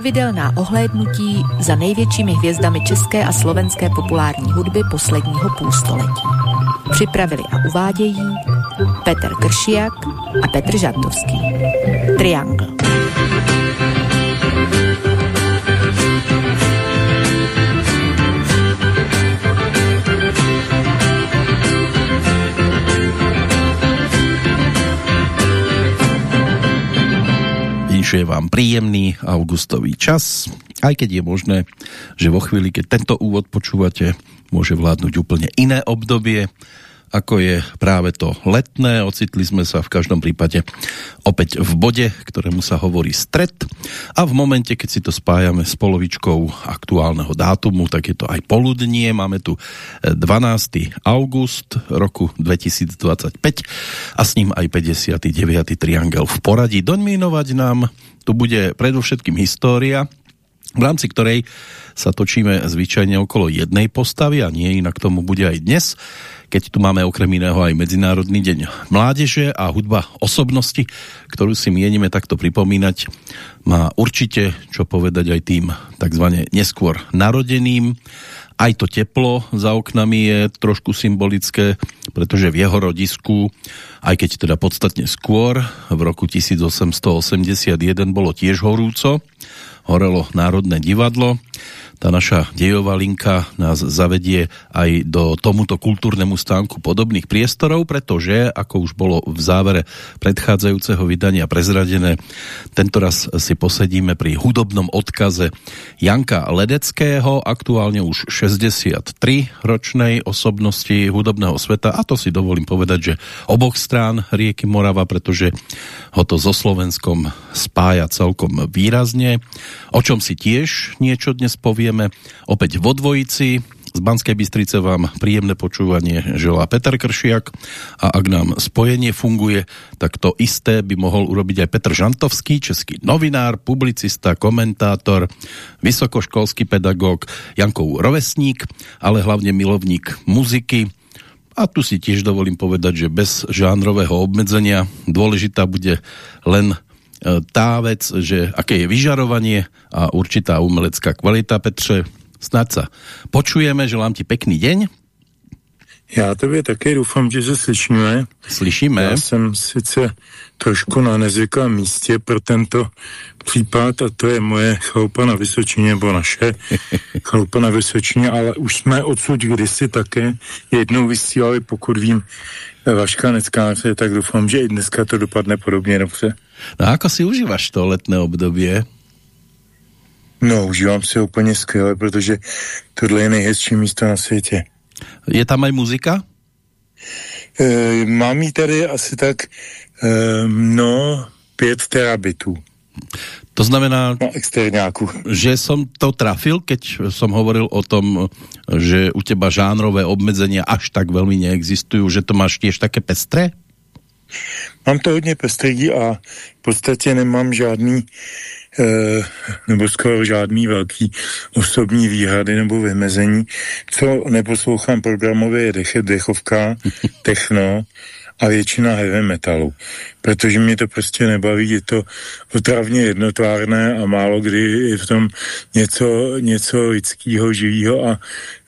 Pravidelná ohlédnutí za největšími hvězdami české a slovenské populární hudby posledního půlstoletí. Připravili a uvádějí Petr Kršiak a Petr Žantovský. Triangle. Vyšuje vám príjemný augustový čas, aj keď je možné, že vo chvíli, keď tento úvod počúvate, môže vládnuť úplne iné obdobie, ako je práve to letné. Ocitli sme sa v každom prípade opäť v bode, ktorému sa hovorí stred a v momente, keď si to spájame s polovičkou aktuálneho dátumu, tak je to aj poludnie. Máme tu 12. august roku 2025 a s ním aj 59. triangel v poradí. Dominovať nám tu bude predovšetkým história, v rámci ktorej sa točíme zvyčajne okolo jednej postavy a nie inak tomu bude aj dnes keď tu máme okrem iného aj Medzinárodný deň mládeže a hudba osobnosti, ktorú si mienime takto pripomínať, má určite čo povedať aj tým takzvané neskôr narodeným. Aj to teplo za oknami je trošku symbolické, pretože v jeho rodisku, aj keď teda podstatne skôr, v roku 1881 bolo tiež horúco, horelo Národné divadlo, tá naša dejová linka nás zavedie aj do tomuto kultúrnemu stánku podobných priestorov, pretože, ako už bolo v závere predchádzajúceho vydania prezradené, tentoraz si posedíme pri hudobnom odkaze Janka Ledeckého, aktuálne už 63 ročnej osobnosti hudobného sveta. A to si dovolím povedať, že oboch strán rieky Morava, pretože ho to so Slovenskom spája celkom výrazne, o čom si tiež niečo dnes povie povieme opäť vo dvojici. Z Banskej Bystrice vám príjemné počúvanie želá Peter Kršiak. A ak nám spojenie funguje, tak to isté by mohol urobiť aj Petr Žantovský, český novinár, publicista, komentátor, vysokoškolský pedagóg, Jankov rovesník, ale hlavne milovník muziky, a tu si tiež dovolím povedať, že bez žánrového obmedzenia dôležitá bude len tá vec, že aké je vyžarovanie a určitá umelecká kvalita. Petře, snad sa počujeme, želám ti pekný deň. Já tebe také doufám, že se slyšíme. Slyšíme. Já jsem sice trošku na nezvyklém místě pro tento případ a to je moje chalupa na Vysočině, nebo naše chalupa na Vysočině, ale už jsme odsud kdysi také jednou vysílali, pokud vím, Vaška Neckáře, tak doufám, že i dneska to dopadne podobně dobře. No a ako si užíváš to letné období? No, užívám si úplně skvěle, protože tohle je nejhezčí místo na světě. Je tam aj muzika? E, mám jí tady asi tak, e, no, pět terabitů. To znamená, no, exterňáku. že som to trafil, keď som hovoril o tom, že u teba žánrové obmedzenia až tak veľmi neexistujú, že to máš tiež také pestré? Mám to hodně pestrý a v podstatě nemám žádný nebo skoro žádný velký osobní výhrady nebo vymezení. Co neposlouchám programově je dech, dechovka, techno a většina heavy metalu. Protože mě to prostě nebaví, je to otravně jednotvárné a málo kdy je v tom něco, něco lidského, živého a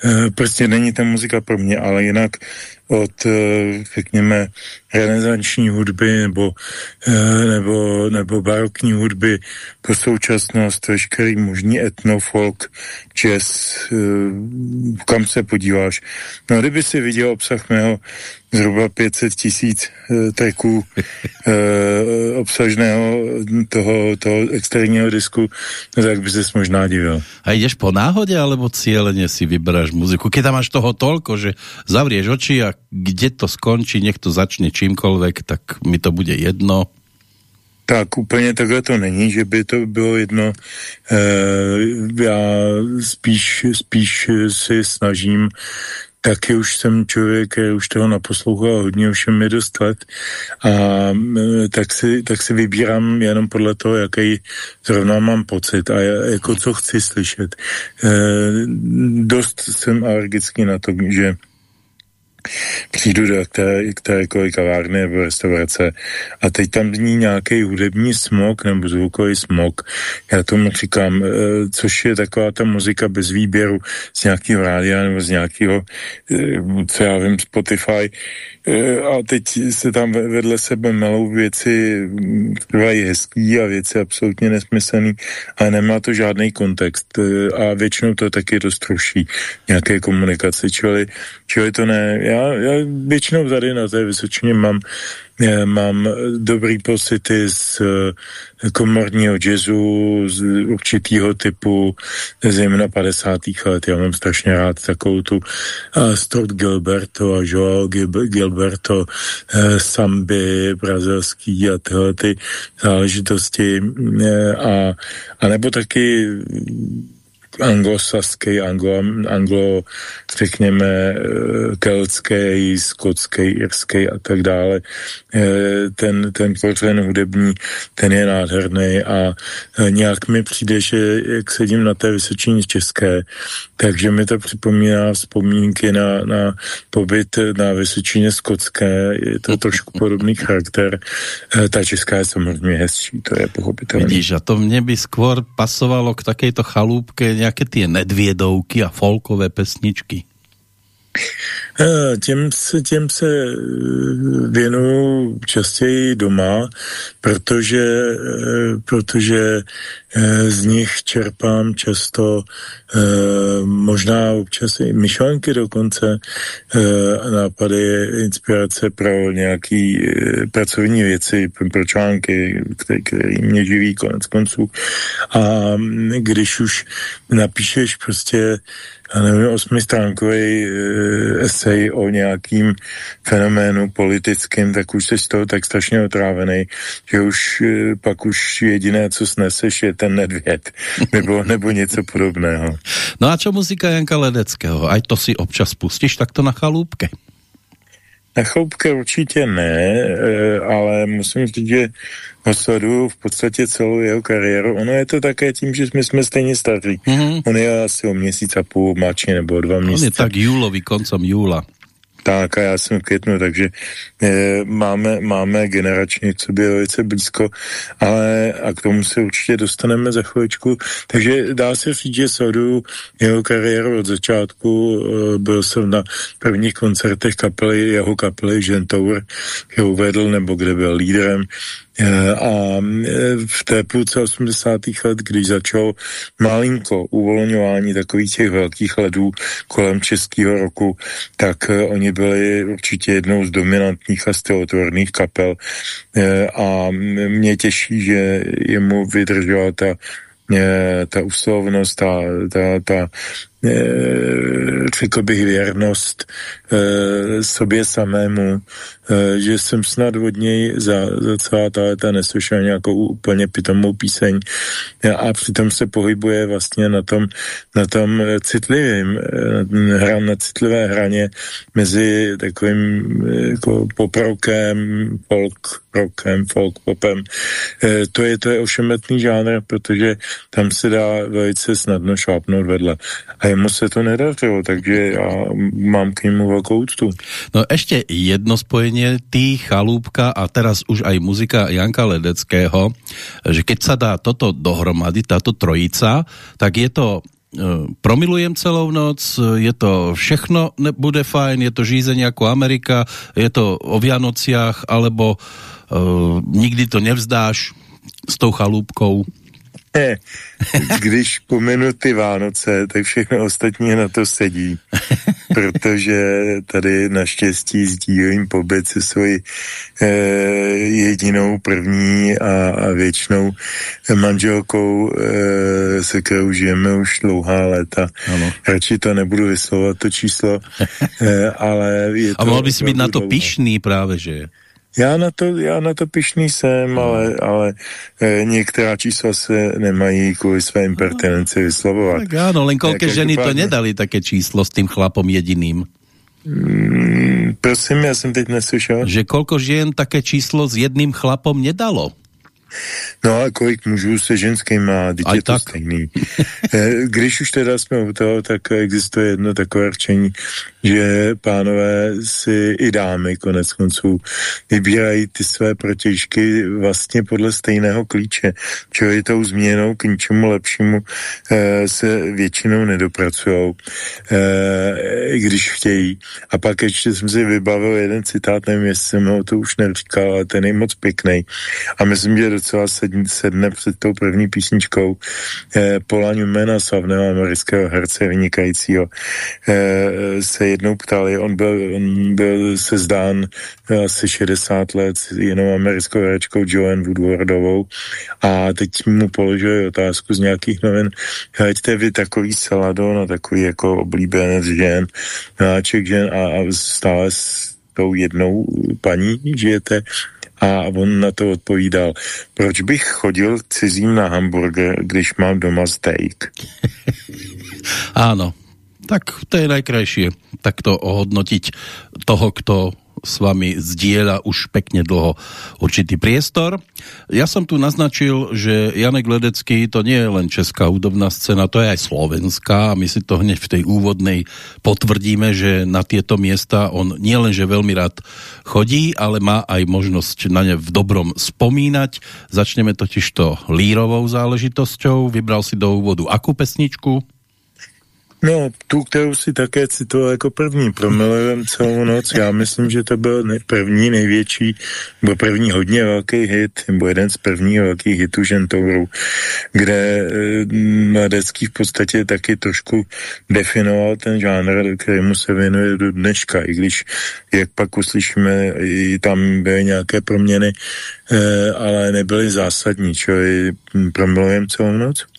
e, prostě není ta muzika pro mě, ale jinak od, e, řekněme, renesanční hudby nebo, eh, nebo, nebo barokní hudby po současnost, veškerý možný etno, folk, jazz, eh, kam se podíváš. No, kdyby si viděl obsah mého zhruba 500 tisíc eh, tracků obsažného toho, toho externího disku, no, tak by se možná divil. A jdeš po náhodě, alebo cíleně si vyberáš muziku? Keď tam máš toho tolko, že zavrieš oči a kde to skončí, nech to začne čímkoľvek, tak mi to bude jedno. Tak úplně takhle to není, že by to bylo jedno. E, já spíš, spíš si snažím taky už jsem člověk, který už toho naposlouchal hodně, už mi dost let a tak si, tak si vybírám jenom podle toho, jaký zrovna mám pocit a jako co chci slyšet. E, dost jsem alergický na to, že přijdu do které, kterékoliv kavárny nebo restaurace a teď tam zní nějaký hudební smog nebo zvukový smog. Já tomu říkám, eh, což je taková ta muzika bez výběru z nějakého rádia nebo z nějakého, eh, co já vím, Spotify, E, a teď se tam vedle sebe melou věci, trvají hezký a věci absolutně nesmyslný, ale nemá to žádný kontext e, a většinou to taky dost ruší nějaké komunikace, čili, čili to ne. Já, já většinou tady na té Vysočině mám mám dobrý pocity z eh, komorního jazzu, z určitýho typu, zejména 50. let. Já mám strašně rád takovou tu uh, Stuart Gilberto a Joao Gilberto, samby brazilský a tyhle ty záležitosti. A, a nebo taky anglosaský, anglo, anglo, řekněme, eh, keltský, skotský, irský a tak dále. Eh, ten, ten kořen hudební, ten je nádherný a eh, nějak mi přijde, že jak sedím na té Vysočině české, takže mi to připomíná vzpomínky na, na pobyt na Vysočině skotské, je to trošku podobný charakter. Ta česká je samozřejmě hezčí, to je pochopitelné. Vidíš, a to mě by skôr pasovalo k takejto chalúbke nějaké ty nedvědouky a folkové pesničky? Eh, těm se, těm se eh, věnuju častěji doma, protože, eh, protože z nich čerpám často možná občas i myšlenky dokonce, nápady, inspirace pro nějaký pracovní věci, pro články, který, který mě živí konec konců. A když už napíšeš prostě já nevím, osmistránkový uh, esej o nějakým fenoménu politickým, tak už jsi z toho tak strašně otrávený, že už uh, pak už jediné, co sneseš, je ten nedvěd, nebo, nebo něco podobného. No a čo muzika Janka Ledeckého? Aj to si občas pustíš takto na chalúbke? Na chloupke určitě ne, eh, ale musím říct, že ho sleduju v podstatě celou jeho kariéru. Ono je to také tím, že my jsme stejně staří. Mm-hmm. On je asi o měsíc a půl mladší nebo dva měsíce. On je tak júlový, koncom júla. Tak a já jsem v květnu, takže e, máme, máme generačně co by velice blízko, ale a k tomu se určitě dostaneme za chvíličku. Takže dá se říct, že sleduju jeho kariéru od začátku. E, byl jsem na prvních koncertech kapely, jeho kapely Gentour, kterou uvedl, nebo kde byl lídrem. Eh, a eh, v té půlce 80. let, když začal malinko uvolňování takových těch velkých ledů kolem českého roku, tak eh, oni byli určitě jednou z dominantních a stylotvorných kapel a mě těší, že jemu vydržela ta ta uslovnost, ta, ta, ta řekl bych věrnost sobě samému, Eh, že jsem snad od něj za, za celá ta léta neslyšel nějakou úplně pitomou píseň a přitom se pohybuje vlastně na tom, na tom citlivým, eh, hra na citlivé hraně mezi takovým eh, jako poprokem, folk rokem, folk popem. To je, to je ošemetný žánr, protože tam se dá velice snadno šlápnout vedle. A jemu se to nedařilo, takže já mám k němu velkou úctu. No ještě jedno spojenie ty, Chalúbka a teraz už aj muzika Janka Ledeckého, že keď sa dá toto dohromady, táto trojica, tak je to e, promilujem celou noc, je to všechno bude fajn, je to žízeň jako Amerika, je to o Vianociach, alebo uh, nikdy to nevzdáš s tou chalúbkou. Když pomenu ty Vánoce, tak všechno ostatní na to sedí, protože tady naštěstí sdílím pobyt se svojí eh, jedinou, první a, a věčnou manželkou, eh, se kterou žijeme už dlouhá léta. Ano. Radši to nebudu vyslovovat, to číslo, eh, ale je A mohl bys být na to pišný právě, že? Já na to, já na to pišný jsem, no. ale, ale e, některá čísla se nemají kvůli své impertinenci no. vyslovovat. Tak áno, len kolké ženy to nedali také číslo s tím chlapom jediným. Mm, prosím, já jsem teď neslyšel. Že kolko žen také číslo s jedným chlapom nedalo? No a kolik mužů se ženským má, teď je to stejný. Eh, když už teda jsme u toho, tak existuje jedno takové rčení, že pánové si i dámy konec konců vybírají ty své protěžky vlastně podle stejného klíče, čili tou změnou k ničemu lepšímu e, se většinou nedopracují, e, když chtějí. A pak ještě jsem si vybavil jeden citát, nevím, jestli jsem ho to už neříkal, ale ten je moc pěkný. A myslím, že docela sedne, sedne před tou první písničkou e, Paula Newmana, slavného amerického herce vynikajícího, e, se jednou ptali, on byl, on byl se zdán asi 60 let jenom americkou herečkou Joanne Woodwardovou. A teď mu položili otázku z nějakých novin, hleďte vy takový saladon a takový jako oblíbenec žen, náček žen a, a stále s tou jednou paní žijete? A on na to odpovídal, proč bych chodil cizím na hamburger, když mám doma steak? Áno, tak to je najkrajšie takto ohodnotiť toho, kto s vami zdieľa už pekne dlho určitý priestor. Ja som tu naznačil, že Janek Ledecký to nie je len česká hudobná scéna, to je aj slovenská a my si to hneď v tej úvodnej potvrdíme, že na tieto miesta on nielen, že veľmi rád chodí, ale má aj možnosť na ne v dobrom spomínať. Začneme totiž to lírovou záležitosťou. Vybral si do úvodu akú pesničku? No, tu, kterou si také citoval jako první, promilujem celou noc. Já myslím, že to byl ne, první největší, nebo první hodně velký hit, nebo jeden z prvních velkých hitů Žentouru, kde e, Mladecký v podstatě taky trošku definoval ten žánr, kterému se věnuje do dneška, i když, jak pak uslyšíme, i tam byly nějaké proměny, e, ale nebyly zásadní, čili promilujeme celou noc.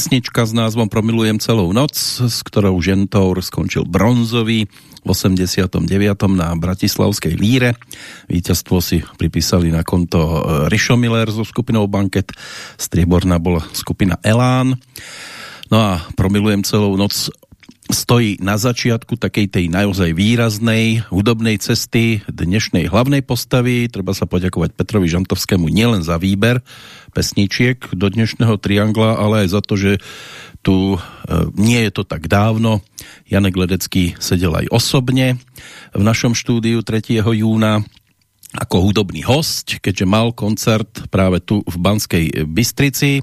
Pesnička s názvom Promilujem celou noc, s ktorou Žentour skončil bronzový v 89. na Bratislavskej líre. Víťazstvo si pripísali na konto e, Rišo Miller so skupinou Banket, strieborná bola skupina Elán. No a Promilujem celou noc stojí na začiatku takej tej naozaj výraznej hudobnej cesty dnešnej hlavnej postavy. Treba sa poďakovať Petrovi Žantovskému nielen za výber pesničiek do dnešného triangla, ale aj za to, že tu e, nie je to tak dávno. Janek Ledecký sedel aj osobne v našom štúdiu 3. júna ako hudobný host, keďže mal koncert práve tu v Banskej Bystrici. E,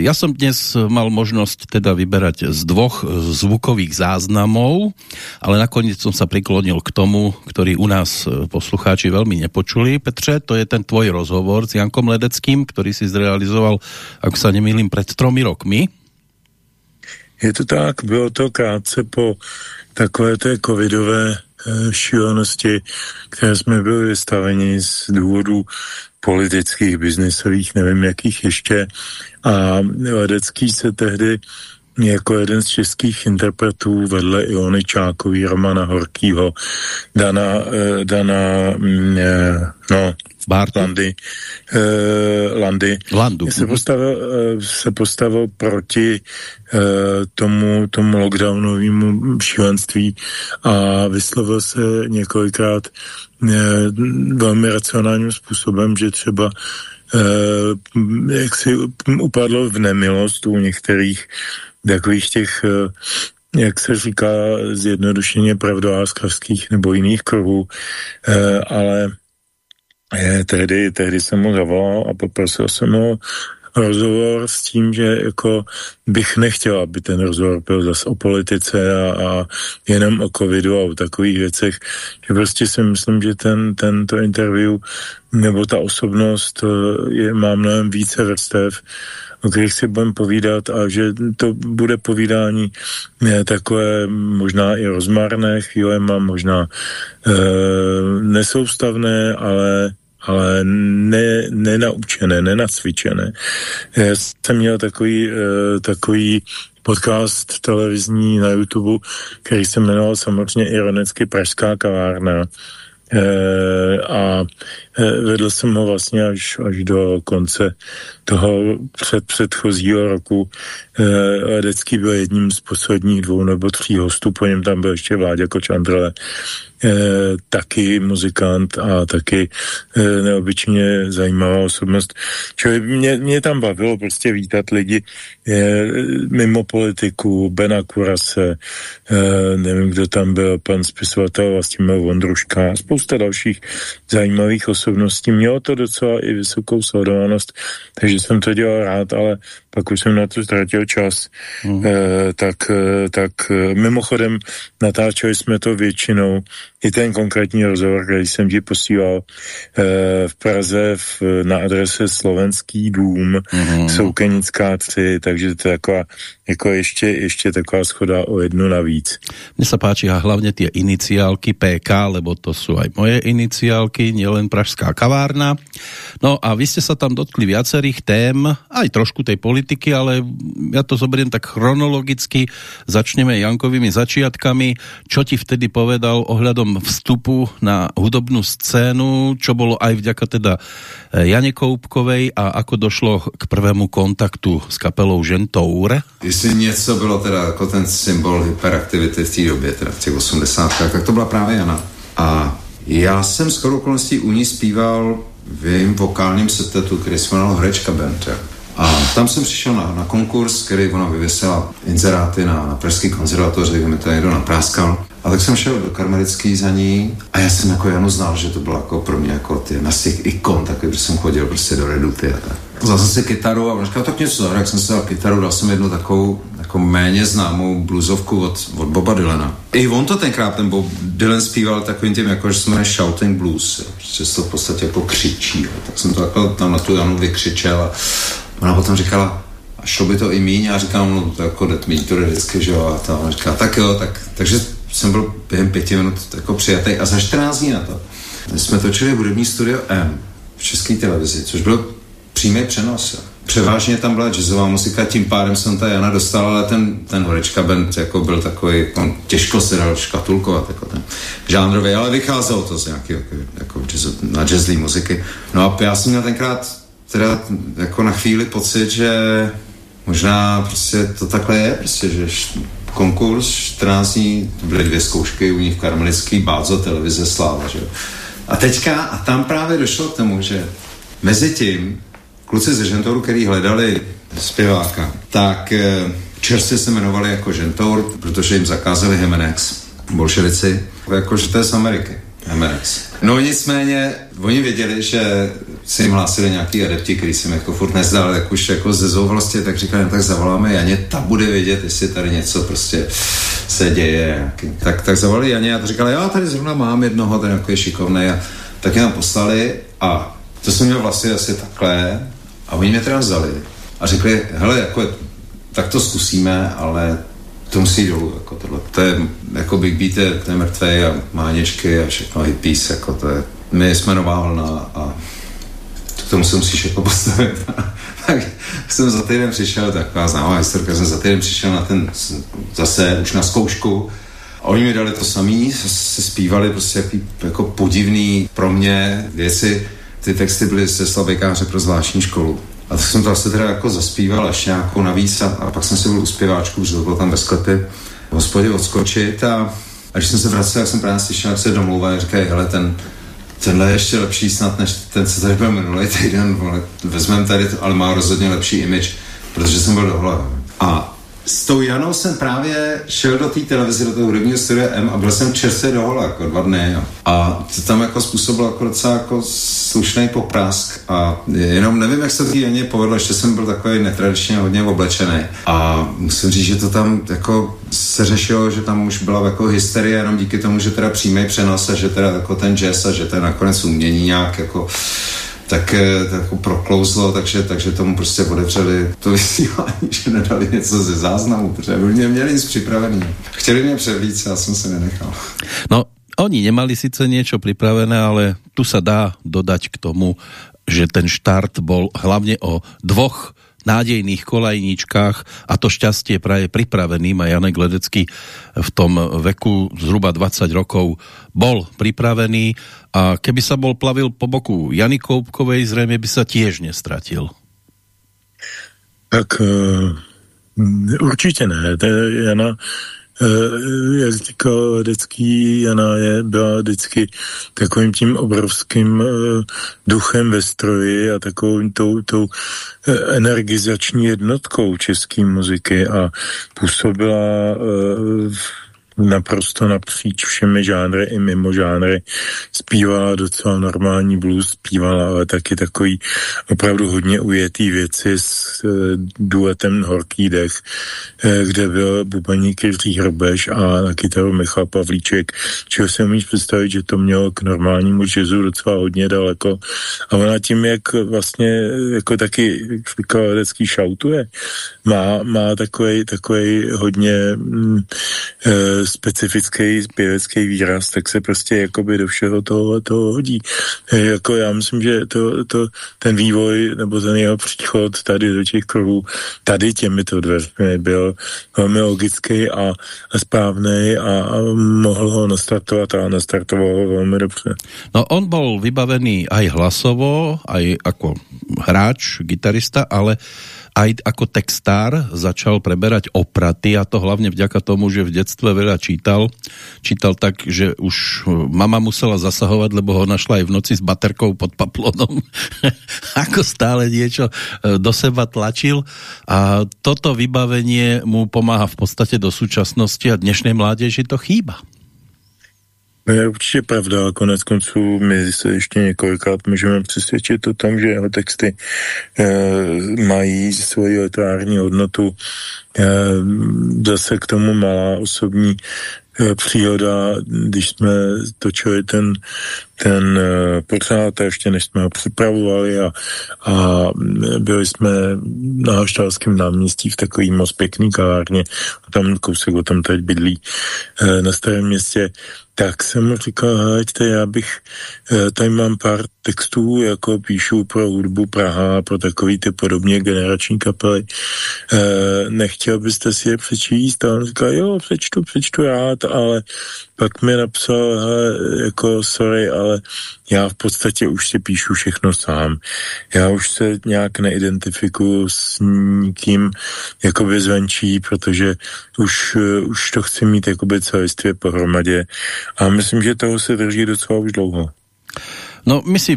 ja som dnes mal možnosť teda vyberať z dvoch zvukových záznamov, ale nakoniec som sa priklonil k tomu, ktorý u nás poslucháči veľmi nepočuli. Petře, to je ten tvoj rozhovor s Jankom Ledeckým, ktorý si zrealizoval, ak sa nemýlim, pred tromi rokmi. Je to tak, bylo to krátce po takové té covidové šílenosti, které jsme byli vystaveni z důvodů politických, biznisových, nevím jakých ještě. A Ledecký se tehdy jako jeden z českých interpretů vedle Iony Čákový, Romana Horkýho, Dana, eh, Dana mm, eh, no, Bart Landy, uh, Landy. Landu. Se, postavil, uh, se postavil proti uh, tomu, tomu lockdownovému šílenství a vyslovil se několikrát uh, velmi racionálním způsobem, že třeba uh, jak si upadlo v nemilost u některých takových těch uh, jak se říká zjednodušeně pravdoláskavských nebo jiných kruhů, eh, ale je, tehdy, tehdy jsem mu zavolal a poprosil jsem ho rozhovor s tím, že jako bych nechtěl, aby ten rozhovor byl zase o politice a, a jenom o covidu a o takových věcech, že prostě si myslím, že ten, tento interview nebo ta osobnost eh, je, má mnohem více vrstev, o kterých si budeme povídat a že to bude povídání ne, takové možná i rozmarné chvílema, možná e, nesoustavné, ale ale ne, nenaučené, nenacvičené. Já jsem měl takový, e, takový podcast televizní na YouTube, který se jmenoval samozřejmě ironicky Pražská kavárna. E, a e, vedl jsem ho vlastně až, až do konce toho před, předchozího roku. E, Ledecký byl jedním z posledních dvou nebo tří hostů, po něm tam byl ještě Vláďa Kočandrle eh, taky muzikant a taky eh, neobyčejně zajímavá osobnost. Čili mě, mě tam bavilo prostě vítat lidi eh, mimo politiku, Bena Kurase, eh, nevím, kdo tam byl, pan spisovatel Vlastimil Vondruška a spousta dalších zajímavých osobností. Mělo to docela i vysokou sledovanost, takže jsem to dělal rád, ale pak už jsem na to ztratil čas. Mm. E, tak, eh, tak eh, mimochodem natáčeli jsme to většinou i ten konkrétní rozhovor, který jsem ti posílal e, v Praze v, na adrese Slovenský dům, mm. Soukenická 3, takže to je taková, jako ještě, ještě taková schoda o jednu navíc. Mně se páči a hlavně ty iniciálky PK, lebo to jsou aj moje iniciálky, nielen Pražská kavárna. No a vy ste sa tam dotkli viacerých tém, aj trošku tej politiky, ale ja to zoberiem tak chronologicky. Začneme Jankovými začiatkami. Čo ti vtedy povedal ohľadom vstupu na hudobnú scénu, čo bolo aj vďaka teda eh, Jane Koupkovej a ako došlo k prvému kontaktu s kapelou Žentour? Jestli něco bylo teda jako ten symbol hyperaktivity v té době, teda v těch 80. tak to byla právě Jana. A já jsem skoro okolností u ní zpíval v jejím vokálním setetu, který se jmenoval Hrečka Band. A tam jsem přišel na, na konkurs, který ona vyvěsila inzeráty na, na Pražský konzervatoři, kde mi to někdo napráskal. A tak jsem šel do Karmelický za ní a já jsem jako Janu znal, že to bylo jako pro mě jako ty na těch ikon, takový, že jsem chodil prostě do Reduty a tak. Vzal jsem si kytaru a on říkal, tak něco zahraj, jak jsem si dal kytaru, dal jsem jednu takovou jako méně známou bluesovku od, od Boba Dylana. I on to tenkrát, ten Bob Dylan zpíval takovým tím, jako, že se jmenuje Shouting Blues, že se to v podstatě jako křičí. Jo. Tak jsem to jako tam na tu Janu vykřičel a ona potom říkala, a šlo by to i míň, a říkám, no to jako míň to jde vždycky, že jo, a ta ona říká, tak jo, tak, takže jsem byl během pěti minut jako přijatý a za 14 dní na to. Jsme točili hudební studio M v české televizi, což byl přímý přenos. Převážně tam byla jazzová muzika, tím pádem jsem ta Jana dostal, ale ten, ten Horečka band jako byl takový, on těžko se dal škatulkovat, jako ten žánrový, ale vycházelo to z nějaký jako, jako jazz, na jazzlý muziky. No a já jsem měl tenkrát teda jako na chvíli pocit, že možná prostě to takhle je, prostě, že konkurs 14 dní, byly dvě zkoušky u ní v Karmelický bázo, televize Sláva, že A teďka, a tam právě došlo k tomu, že mezi tím kluci ze Žentouru, který hledali zpěváka, tak eh, čerstvě se jmenovali jako Žentour, protože jim zakázali Hemenex, bolševici, jako že to je z Ameriky. Hemenex. No nicméně, oni věděli, že se jim hlásili nějaký adepti, který se mi jako furt nezdal, jak už jako ze zouvlasti, tak říkali, no, tak zavoláme Janě, ta bude vědět, jestli tady něco prostě se děje. Tak, tak zavolali Janě a říkali, já tady zrovna mám jednoho, ten jako je šikovný a tak je nám poslali a to jsem měl vlastně asi takhle a oni mě teda vzali a řekli, hele, jako, tak to zkusíme, ale to musí dolů, jako tohle. To je, jako Big Beat je, to je mrtvej a máněčky a všechno hippies, jako to je, my jsme nová vlna a k tomu se musíš jako postavit. tak jsem za týden přišel, taková známá historka, jsem za týden přišel na ten, zase už na zkoušku a oni mi dali to samý, se zpívali prostě jaký, jako podivný pro mě věci, ty texty byly ze slabikáře pro zvláštní školu. A tak jsem to asi teda jako zaspíval až nějakou navíc a, a pak jsem si byl u zpěváčku, protože to bylo tam ve sklepě v hospodě odskočit a, a když jsem se vracel, jak jsem právě slyšel, jak se domlouvají, říkají, hele, ten, tenhle je ještě lepší snad, než ten, co tady byl minulý týden, vezmeme tady, to, ale má rozhodně lepší image, protože jsem byl dohle. A s tou Janou jsem právě šel do té televize, do toho hudebního studia M a byl jsem čerstvě do hola, jako dva dny. Jo. A to tam jako způsobilo jako docela jako slušný poprask a jenom nevím, jak se to Janě povedlo, ještě jsem byl takový netradičně hodně oblečený. A musím říct, že to tam jako se řešilo, že tam už byla jako hysterie jenom díky tomu, že teda přímý přenos a že teda jako ten jazz a že to je nakonec umění nějak jako tak, eh, jako proklouzlo, takže, takže tomu prostě odevřeli to vysílání, že nedali něco ze záznamu, protože mě měli nic připravený. Chtěli mě převlít, já jsem se nenechal. No, oni nemali sice něco připravené, ale tu se dá dodať k tomu, že ten štart bol hlavně o dvoch nádejných kolajníčkách a to šťastie praje pripraveným a Janek Ledecký v tom veku zhruba 20 rokov bol pripravený a keby sa bol plavil po boku Jany Koupkovej, zřejmě by sa tiež nestratil. Tak uh, určitě ne. To je Jana Eh, jak říkal vždycky Jana, je, byla vždycky takovým tím obrovským eh, duchem ve stroji a takovou tou, tou eh, energizační jednotkou české muziky a působila naprosto napříč všemi žánry i mimo žánry. Zpívala docela normální blues, zpívala ale taky takový opravdu hodně ujetý věci s e, duetem Horký dech, e, kde byl bubeník Jiří Hrbež a na kytaru Michal Pavlíček, čeho se umíš představit, že to mělo k normálnímu jazzu docela hodně daleko. A ona tím, jak vlastně jako taky vždycky šautuje, má, má takový, takový hodně mm, e, specifický zpěvecký výraz, tak se prostě jakoby do všeho toho, toho hodí. E, jako já myslím, že to, to, ten vývoj nebo ten jeho příchod tady do těch kruhů, tady těmito dveřmi byl velmi logický a, a správný a, a mohl ho nastartovat a nastartoval ho velmi dobře. No on byl vybavený aj hlasovo, aj jako hráč, gitarista, ale aj ako textár začal preberať opraty a to hlavně vďaka tomu, že v detstve veľa čítal. Čítal tak, že už mama musela zasahovat, lebo ho našla aj v noci s baterkou pod paplonom. ako stále niečo e, do seba tlačil a toto vybavenie mu pomáha v podstate do súčasnosti a dnešnej mládeži to chýba. To je určitě pravda. Konec konců my se ještě několikrát můžeme přesvědčit o tom, že jeho texty e, mají svoji literární hodnotu. E, zase k tomu malá osobní příhoda, když jsme točili ten, ten e, pořád, ještě než jsme ho připravovali a, a byli jsme na Haštalském náměstí v takový moc pěkný kavárně a tam kousek o tom teď bydlí e, na starém městě tak jsem mu říkal, hejte, já bych, eh, tady mám pár textů, jako píšu pro hudbu Praha, pro takový ty podobně generační kapely. E, nechtěl byste si je přečíst? A on říkal, jo, přečtu, přečtu rád, ale pak mi napsal, jako sorry, ale já v podstatě už si píšu všechno sám. Já už se nějak neidentifikuju s nikým jakoby zvenčí, protože už, už to chci mít jakoby celistvě pohromadě a myslím, že toho se drží docela už dlouho. No my si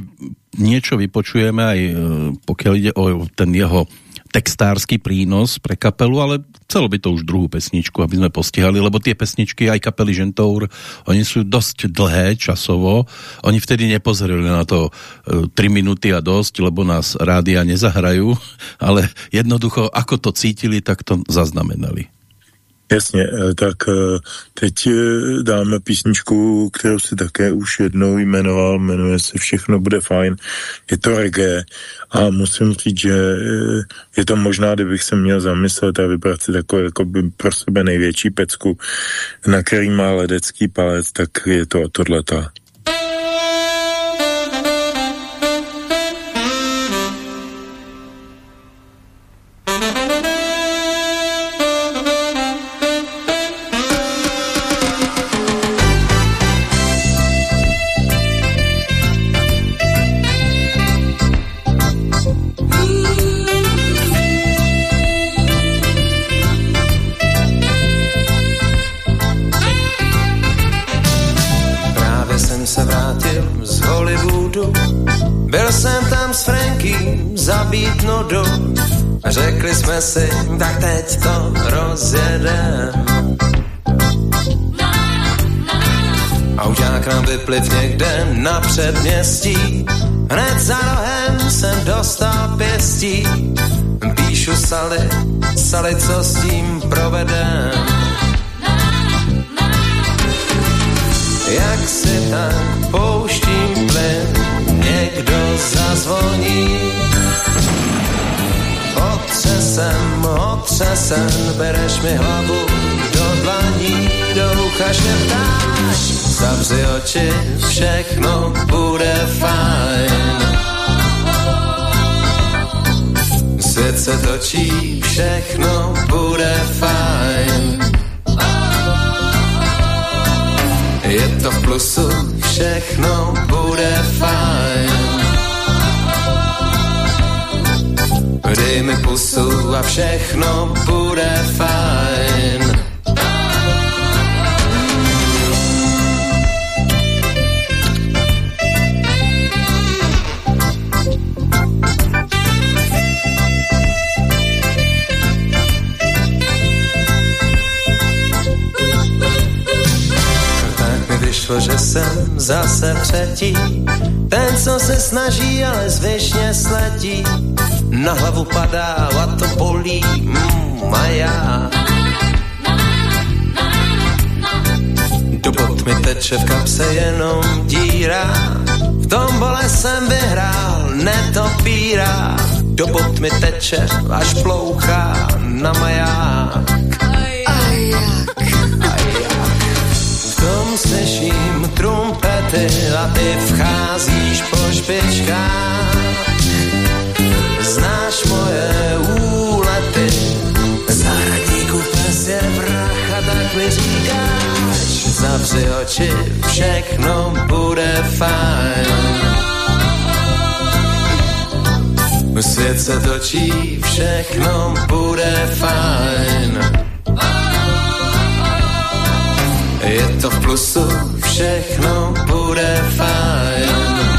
niečo vypočujeme aj e, pokiaľ ide o ten jeho textársky prínos pre kapelu, ale chcelo by to už druhú pesničku, aby sme postihali, lebo tie pesničky aj kapely Žentour, oni sú dosť dlhé časovo. Oni vtedy nepozerali na to 3 e, minúty a dosť, lebo nás rádia nezahrajú, ale jednoducho, ako to cítili, tak to zaznamenali. Jasně, eh, tak eh, teď eh, dáme písničku, kterou si také už jednou jmenoval, jmenuje se Všechno bude fajn. Je to reggae a musím říct, že je to možná, kdybych se měl zamyslet a vybrat si takový jako by pro sebe největší pecku, na který má ledecký palec, tak je to tohleto. si, tak teď to rozjedem. Auták nám vypliv někde na předměstí, hned za rohem jsem dostal pěstí. Píšu sali, sali, co s tím provedem. Jak si tak pouštím plyn, někdo zazvoní otřesem, otřesem, bereš mi hlavu do dlaní, do ucha šeptáš, zavři oči, všechno bude fajn. Svět se točí, všechno bude fajn. Je to v plusu, všechno bude fajn. Mi pusu a všechno bude fajn. vyšlo, že jsem zase třetí. Ten, co se snaží, ale zvyšně sletí. Na hlavu padá a to bolí, mm, a já. Do bot mi teče v kapse jenom díra. V tom bole jsem vyhrál, netopíra. Do bot mi teče, až plouchá na maják. Slyším trumpety a ty vcházíš po špičkách. Moje úlety, zahradníku pes je vrach a tak mi říkáš. Zavři oči, všechno bude fajn. Svět se točí, všechno bude fajn. Je to v plusu, všechno bude fajn.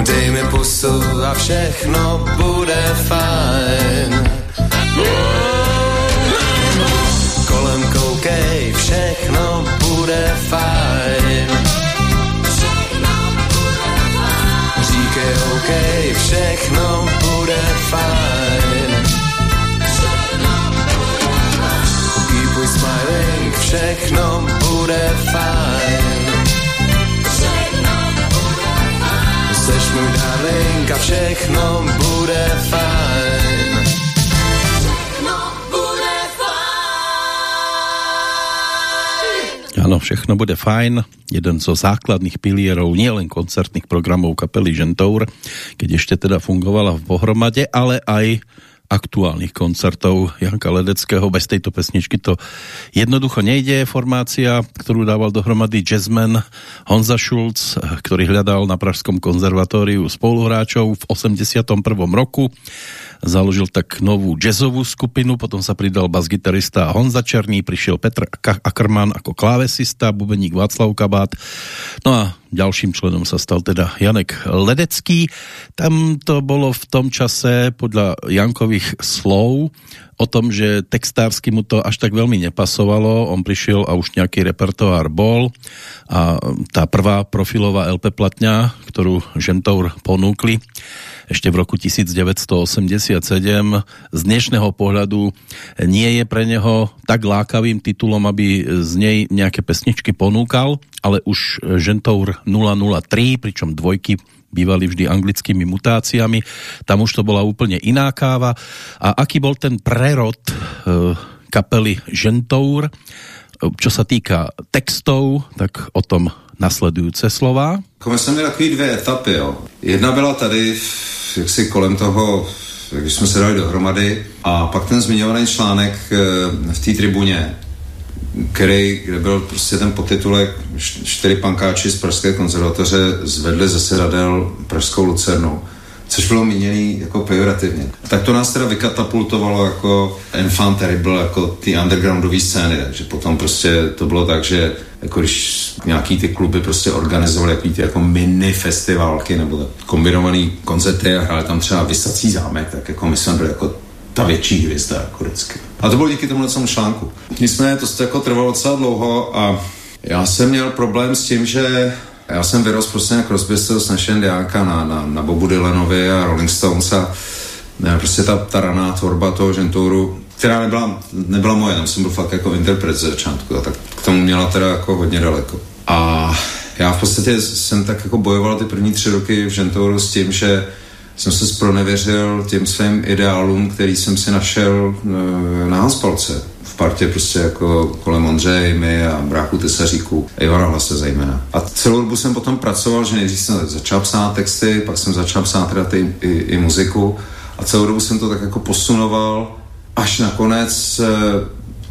Dej mi pusu a všechno bude fajn. Kolem koukej, všechno bude fajn. Říkej OK, všechno bude fajn. Keep smiling, všechno bude fajn. Můj darling a všechno bude fajn. Áno, všechno bude fajn. Jeden zo základných pilierov nielen koncertných programov kapely Žentour, keď ešte teda fungovala v pohromade, ale aj aktuálnych koncertov Janka Ledeckého. Bez tejto pesničky to jednoducho nejde. Formácia, ktorú dával dohromady jazzman Honza Schulz, ktorý hľadal na Pražskom konzervatóriu spoluhráčov v 81. roku založil tak novú jazzovú skupinu, potom sa pridal basgitarista Honza Černý, prišiel Petr Ackermann ako klávesista, bubeník Václav Kabát, no a ďalším členom sa stal teda Janek Ledecký. Tam to bolo v tom čase podľa Jankových slov o tom, že textársky mu to až tak veľmi nepasovalo, on prišiel a už nejaký repertoár bol. A tá prvá profilová LP platňa, ktorú Žentour ponúkli, ešte v roku 1987 z dnešného pohľadu nie je pre neho tak lákavým titulom, aby z nej nejaké pesničky ponúkal, ale už Žentour 003, pričom dvojky bývali vždy anglickými mutáciami. Tam už to bola úplne iná káva. A aký bol ten prerod e, kapely Žentour, čo sa týka textov, tak o tom nasledující slova. My jsme měli takové dvě etapy. Jo. Jedna byla tady jaksi kolem toho, když jsme se dali dohromady a pak ten zmiňovaný článek eh, v té tribuně, který, kde byl prostě ten podtitulek čtyři pankáči z Pražské konzervatoře zvedli ze sedadel Pražskou Lucernu což bylo míněný jako pejorativně. Tak to nás teda vykatapultovalo jako enfant terrible, jako ty undergroundové scény, takže potom prostě to bylo tak, že jako když nějaký ty kluby prostě organizovali jaký ty jako mini festivalky nebo kombinovaný koncerty a hráli tam třeba Vysací zámek, tak jako my jsme byli jako ta větší hvězda jako vždycky. A to bylo díky tomu článku. Nicméně to jako trvalo docela dlouho a já jsem měl problém s tím, že já jsem vyrost prostě jak rozběstil Snatch Diáka na, na, na Bobu Dylanovi a Rolling Stones a ne, prostě ta, ta raná tvorba toho žentouru, která nebyla, nebyla moje, tam jsem byl fakt jako interpret ze začátku a tak k tomu měla teda jako hodně daleko. A já v podstatě jsem tak jako bojoval ty první tři roky v žentouru s tím, že jsem se spronevěřil těm svým ideálům, který jsem si našel eh, na Hanspalce partě prostě jako kolem Ondřeje, my a bráchu Tesaříku, Ivana Hlase zejména. A celou dobu jsem potom pracoval, že nejdřív jsem začal psát texty, pak jsem začal psát teda ty, i, i muziku a celou dobu jsem to tak jako posunoval až nakonec eh,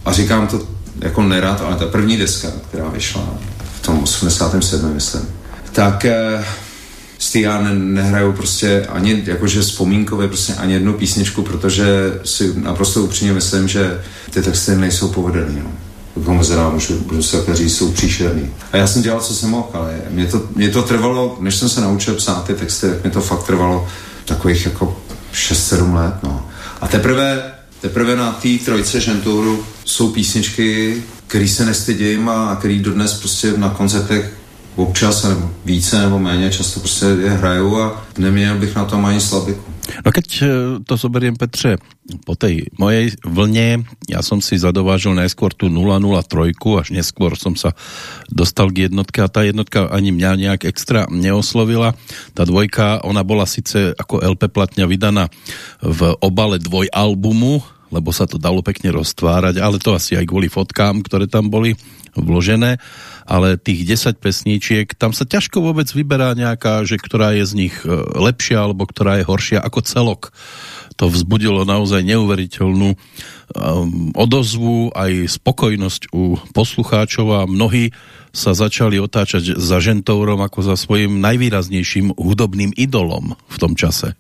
a říkám to jako nerad, ale ta první deska, která vyšla v tom 87. myslím, tak z já ne, nehraju prostě ani jakože vzpomínkově prostě ani jednu písničku, protože si naprosto upřímně myslím, že ty texty nejsou povedený. No. Komu zrá, můžu, můžu se říct, jsou příšerný. A já jsem dělal, co jsem mohl, ale mě to, mě to trvalo, než jsem se naučil psát ty texty, tak mě to fakt trvalo takových jako 6-7 let. No. A teprve, teprve na té trojce Žentouru jsou písničky, který se nestydím a který dodnes prostě na koncertech občas nebo více nebo méně často prostě je hraju a neměl bych na tom ani slabiku. No keď eh, to zoberiem Petře po tej mojej vlne, ja som si zadovážil najskôr tú 003, až neskôr som sa dostal k jednotke a tá jednotka ani mňa nejak extra neoslovila. Tá dvojka, ona bola sice ako LP platňa vydaná v obale dvojalbumu, lebo sa to dalo pekne roztvárať, ale to asi aj kvôli fotkám, ktoré tam boli vložené ale tých 10 pesníčiek, tam sa ťažko vôbec vyberá nejaká, že ktorá je z nich e, lepšia alebo ktorá je horšia ako celok. To vzbudilo naozaj neuveriteľnú um, odozvu, aj spokojnosť u poslucháčov a mnohí sa začali otáčať za Žentourom ako za svojím najvýraznejším hudobným idolom v tom čase.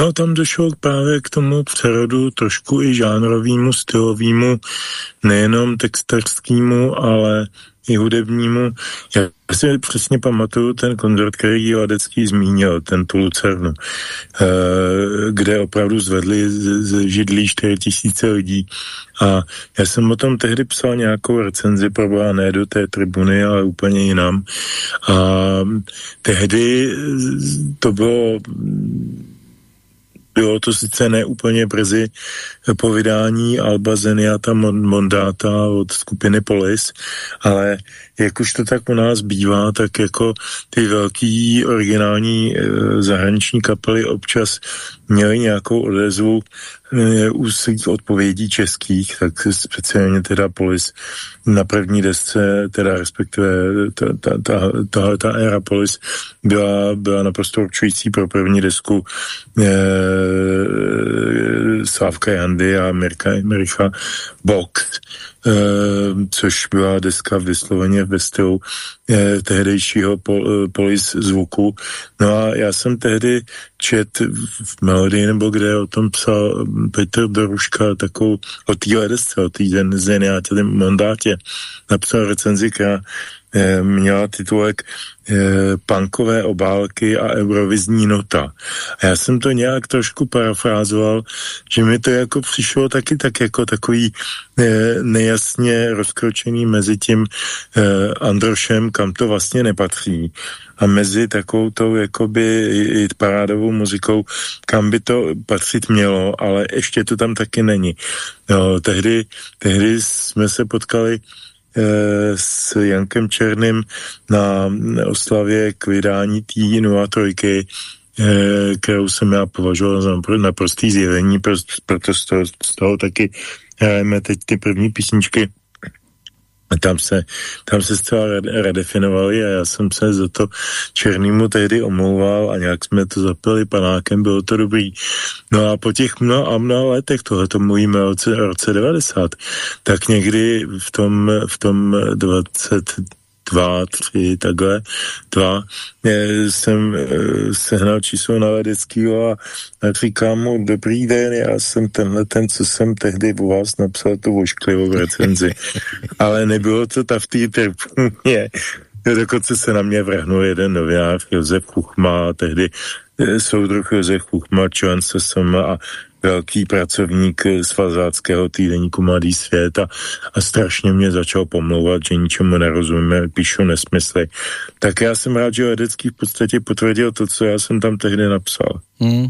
No tam došlo právě k tomu přerodu trošku i žánrovýmu, stylovýmu, nejenom textařskému, ale i hudebnímu. Já si přesně pamatuju ten koncert, který Ladecký zmínil, ten tu Lucernu, eh, kde opravdu zvedli z židlí 4 tisíce lidí. A já jsem o tom tehdy psal nějakou recenzi, probá ne do té tribuny, ale úplně jinam. A tehdy to bylo bylo to sice ne úplně brzy po vydání Alba Zeniata Mondata od skupiny Polis, ale jak už to tak u nás bývá, tak jako ty velký originální e, zahraniční kapely občas měly nějakou odezvu u svých odpovědí českých, tak speciálně teda Polis na první desce, teda respektive ta, ta, ta, ta, ta éra Polis byla, byla naprosto určující pro první desku e, Sávka Jandy a Mirka, Mircha Bok, což byla deska vysloveně ve stylu e, tehdejšího pol, polis zvuku. No a já jsem tehdy čet v Melodii nebo kde o tom psal Petr Doruška takovou o té desce, o té zeniátě, mandátě, napsal recenzi, která eh, měla titulek eh, punkové obálky a eurovizní nota. A já jsem to nějak trošku parafrázoval, že mi to jako přišlo taky tak jako takový eh, nejasně rozkročený mezi tím eh, Androšem, kam to vlastně nepatří a mezi takovou tou jakoby i parádovou muzikou, kam by to patřit mělo, ale ještě to tam taky není. No, tehdy, tehdy jsme se potkali eh, s Jankem Černým na oslavě k vydání té 03, eh, kterou jsem já považoval za naprostý zjevení, proto z toho, z toho taky hrajeme teď ty první písničky tam se, tam se zcela redefinovali a já jsem se za to Černýmu tehdy omlouval a nějak jsme to zapili panákem, bylo to dobrý. No a po těch mnoha a mnoha letech, tohle to mluvíme o roce, roce 90, tak někdy v tom, v tom 20 dva, tři, takhle, dva, jsem eh, sehnal číslo na Ledeckýho a říkám mu, dobrý den, já jsem tenhle ten, co jsem tehdy u vás napsal tu vošklivou recenzi. Ale nebylo to ta v té terpůně. Dokonce se na mě vrhnul jeden novinář, Josef Kuchma, tehdy eh, soudruh Josef Kuchma, člen se a velký pracovník svazáckého týdeníku Mladý svět a, a strašně mě začal pomlouvat, že ničemu nerozumíme, píšu nesmysly. Tak já jsem rád, že Ledecký v podstatě potvrdil to, co já jsem tam tehdy napsal. Hmm.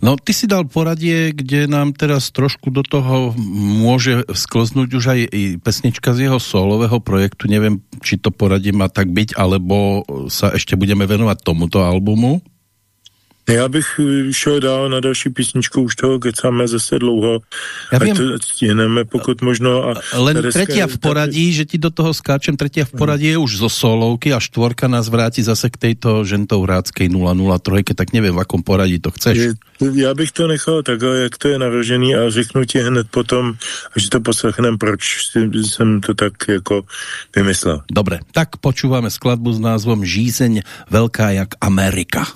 No, ty si dal poradie, kde nám teraz trošku do toho môže skloznúť už aj pesnička z jeho solového projektu. Neviem, či to poradí má tak byť, alebo sa ešte budeme venovať tomuto albumu. Já bych eh, šel dál na další písničku, už toho kecáme zase dlouho. Já vím. to stihneme pokud možno. A Len tretia v poradí, že ti do toho skáčem, tretia v poradí je už zo solovky a štvorka nás vrátí zase k tejto žentovráckej 003, tak nevím, v akom poradí to chceš. Je, já bych to nechal tak, jak to je narožený a řeknu ti hned potom, až to poslechnem, proč jsem to tak jako vymyslel. Dobre, tak počúvame skladbu s názvom Žízeň veľká jak Amerika.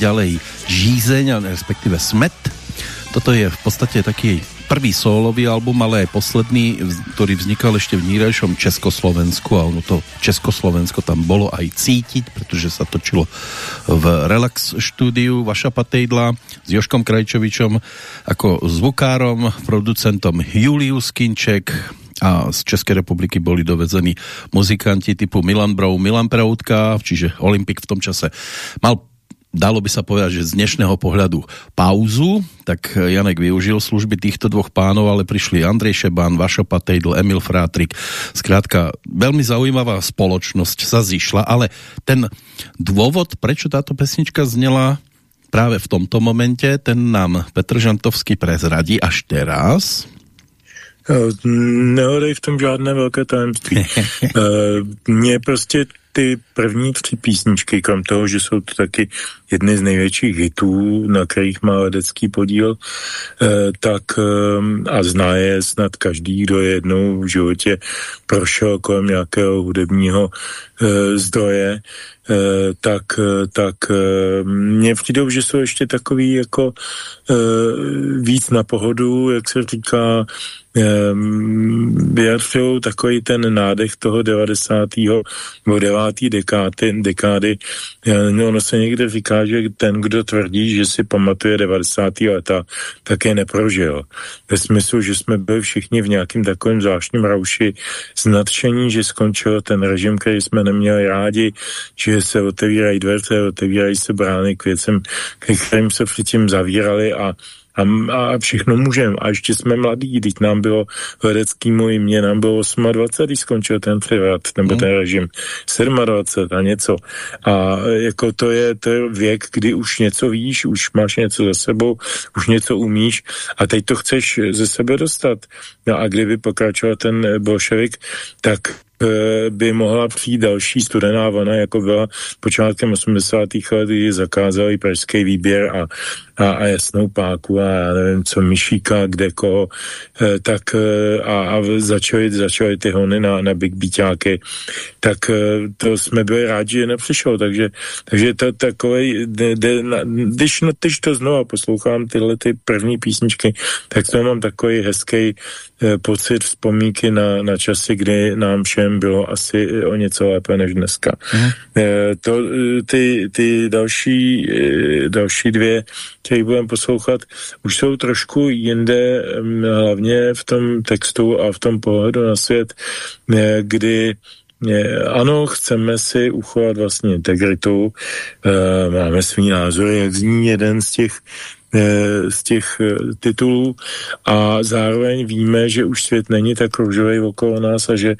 Ďalej Žízeň, respektíve Smet. Toto je v podstate taký prvý solový album, ale aj posledný, ktorý vznikal ešte v nírajšom Československu a ono to Československo tam bolo aj cítiť, pretože sa točilo v Relax štúdiu Vaša Patejdla s Joškom Krajčovičom ako zvukárom, producentom Julius Kinček, a z Českej republiky boli dovezení muzikanti typu Milan Brou, Milan Proutka, čiže Olympik v tom čase mal dalo by sa povedať, že z dnešného pohľadu pauzu, tak Janek využil služby týchto dvoch pánov, ale prišli Andrej Šebán, Vašo Patejdl, Emil Frátrik. Zkrátka, veľmi zaujímavá spoločnosť sa zišla, ale ten dôvod, prečo táto pesnička znela práve v tomto momente, ten nám Petr Žantovský prezradí až teraz. Nehodej v tom žádné velké tajemství. Mně prostě ty první tři písničky, krom toho, že jsou to taky jedny z největších hitů, na kterých má ledecký podíl, eh, tak eh, a zná je snad každý, kdo je jednou v životě prošel kolem nějakého hudebního eh, zdroje, Eh, tak, tak eh, mně přijdou, že jsou ještě takový jako víc na pohodu, jak se říká, vyjadřují takový ten nádech toho 90. nebo 9. dekády, dekády. No, ono se někde říká, že ten, kdo tvrdí, že si pamatuje 90. leta, tak je neprožil. Ve smyslu, že jsme byli všichni v nějakým takovém zvláštním rauši z nadšení, že skončil ten režim, který jsme neměli rádi, že se otevírají dveře, otevírají se brány k věcem, kterým se předtím zavírali a a, a všechno můžeme. A ještě jsme mladí, teď nám bylo můj mě nám bylo 28, když skončil ten převrat, nebo ten režim 27 a něco. A jako to je, to je věk, kdy už něco víš, už máš něco za sebou, už něco umíš a teď to chceš ze sebe dostat. No a kdyby pokračoval ten bolševik, tak Eh, by mohla přijít další studená vlna, jako byla počátkem 80. let, kdy zakázali pražský výběr a, a, a jasnou páku a já nevím co, myšíka, kde koho, eh, tak eh, a, a začaly, začaly ty hony na, na Big Beatáky, tak to jsme byli rádi, že nepřišel, takže, takže to takovej, de, de, na, když, no, když to znova poslouchám tyhle ty první písničky, tak to mám takový hezký pocit vzpomínky na, na časy, kdy nám všem bylo asi o něco lépe než dneska. Mm. To, eh, ty, ty další, eh, další dvě, které budeme poslouchat, už jsou trošku jinde, mm, hlavně v tom textu a v tom pohledu na svět, kdy ano, chceme si uchovat vlastně integritu, máme svý názory, jak zní jeden z těch Eh, z těch eh, titulů. A zároveň víme, že už svět není tak růžový okolo nás a že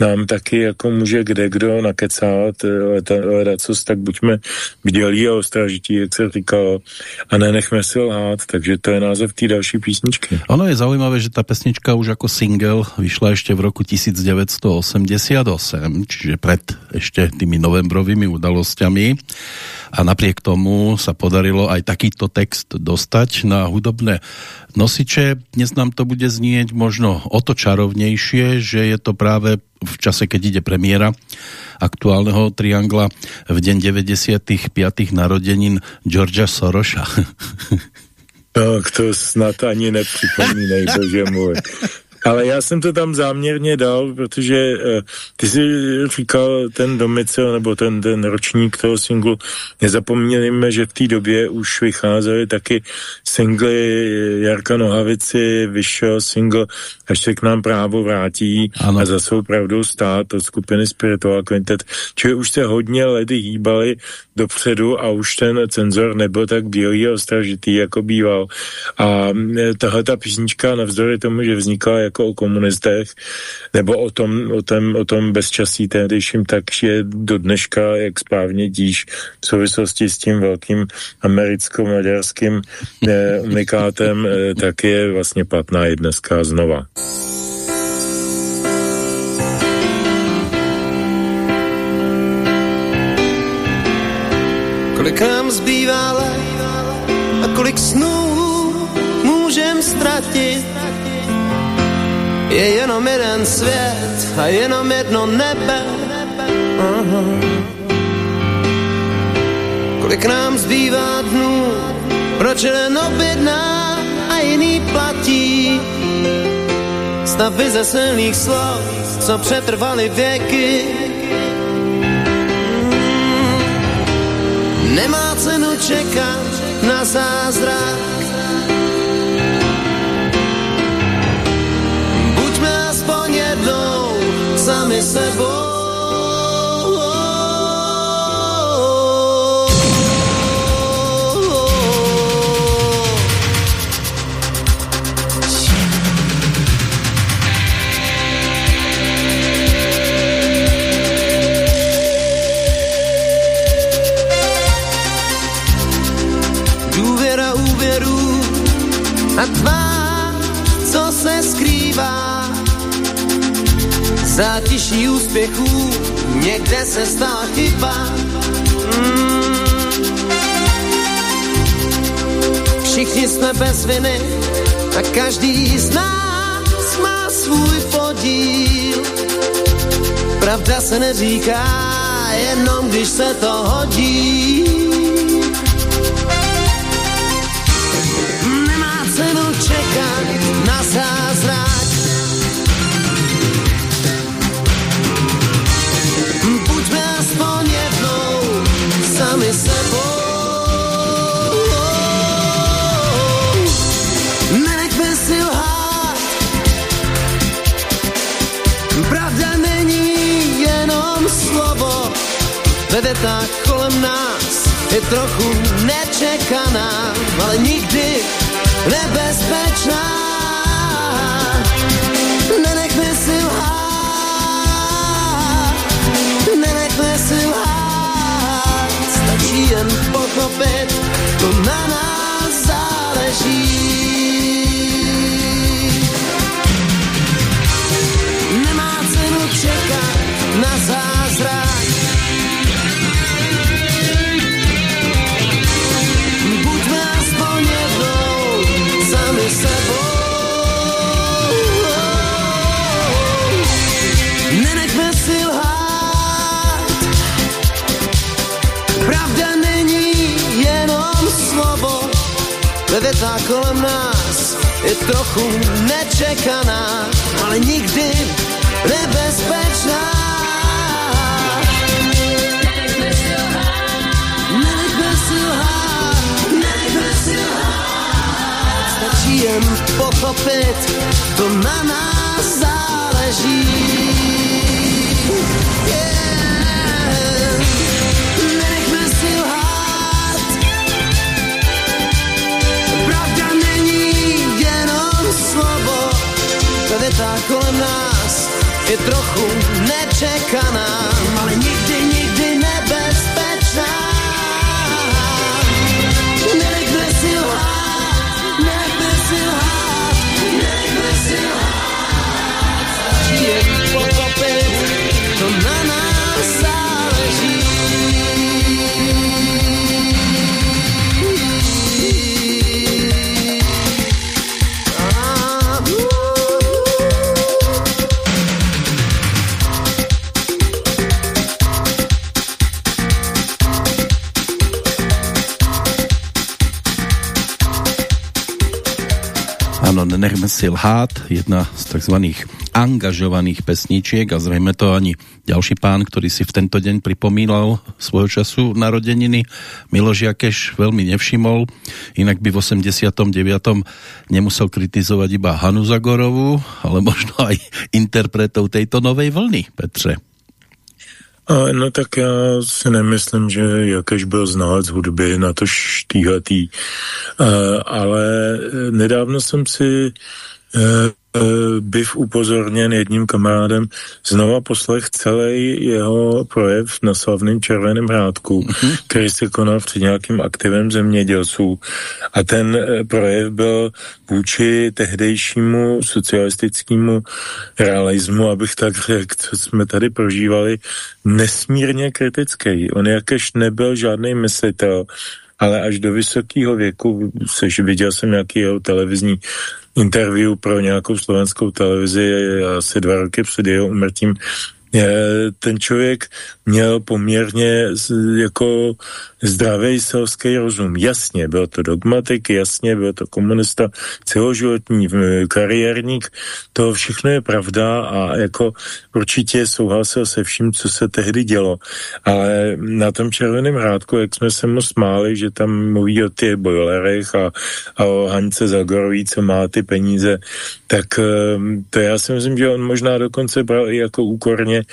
nám taky jako může kde kdo nakecávat hledat co tak buďme bdělí a ostražití, jak se říkalo, a nenechme si lhát, takže to je název té další písničky. Ono je zaujímavé, že ta pesnička už jako single vyšla ještě v roku 1988, čiže před ještě tými novembrovými udalosťami. A napriek tomu sa podarilo aj takýto text dostať na hudobné nosiče. Dnes nám to bude znieť možno o to čarovnejšie, že je to práve v čase, keď ide premiéra aktuálneho triangla v deň 95. narodenin Georgia Soroša. Tak to snad ani nepřipomínej, bože můj. Ale já jsem to tam záměrně dal, protože uh, ty jsi říkal ten domicil nebo ten, ten ročník toho singlu. Nezapomněli, že v té době už vycházely taky singly Jarka Nohavici, vyšel single Až se k nám právo vrátí ano. a za svou pravdou stát od skupiny Spiritual Quintet. Čili už se hodně ledy hýbaly dopředu a už ten cenzor nebyl tak bílý a ostražitý, jako býval. A e, tahle ta písnička, navzdory tomu, že vznikla jako o komunistech, nebo o tom, o tom, o tom bezčasí tehdejším, tak je do dneška, jak správně díš, v souvislosti s tím velkým americko-maďarským eh, unikátem, eh, tak je vlastně platná i dneska znova. Kolik nám zbývá a kolik snů můžem ztratit. Je jenom jeden svět a jenom jedno nebe. Aha. kolik nám zbývá dnů, proč jeden objedná a jiný platí. Stavy ze silných slov, co přetrvaly věky, Nemá cenu čekat na zázrak. Buďme aspoň jednou sami sebou. A tvá, co se skrývá. Zátiší úspěchů, někde se stala chyba. Mm. Všichni jsme bez viny a každý z nás má svůj podíl. Pravda se neříká, jenom když se to hodí. Tak kolem nás je trochu nečekaná, ale nikdy nebezpečná. Nenechme si lhát, nenechme si lhát, stačí jen pochopit, Věta kolem nás je trochu nečekaná, ale nikdy nebezpečná. Jen pochopit, to na nás záleží. Kolem nás je trochu nečekaná, ale nikdy, Nenechme si lhát, jedna z tzv. angažovaných pesničiek a zrejme to ani ďalší pán, ktorý si v tento deň pripomínal svojho času narodeniny, Miloš Jakeš veľmi nevšimol, inak by v 89. nemusel kritizovať iba Hanu Zagorovú, ale možno aj interpretov tejto novej vlny, Petře. A, no tak já si nemyslím, že Jakeš byl znalec hudby na to štíhatý, ale nedávno jsem si Eh, byv upozorněn jedním kamarádem, znova poslech celý jeho projev na slavném Červeném hrádku, mm-hmm. který se konal před nějakým aktivem zemědělců. A ten eh, projev byl vůči tehdejšímu socialistickému realismu, abych tak řekl, co jsme tady prožívali, nesmírně kritický. On jakéž nebyl žádný myslitel, ale až do vysokého věku, sež viděl jsem nějaký jeho televizní interview pro nějakou slovenskou televizi asi dva roky před jeho umrtím. Ten člověk měl poměrně jako zdravý selský rozum. Jasně, byl to dogmatik, jasně, byl to komunista, celoživotní kariérník, to všechno je pravda a jako určitě souhlasil se vším, co se tehdy dělo. Ale na tom červeném hrádku, jak jsme se mu smáli, že tam mluví o těch bojlerech a, a o Hanice Zagorový, co má ty peníze, tak ehm, to já si myslím, že on možná dokonce bral i jako úkorně,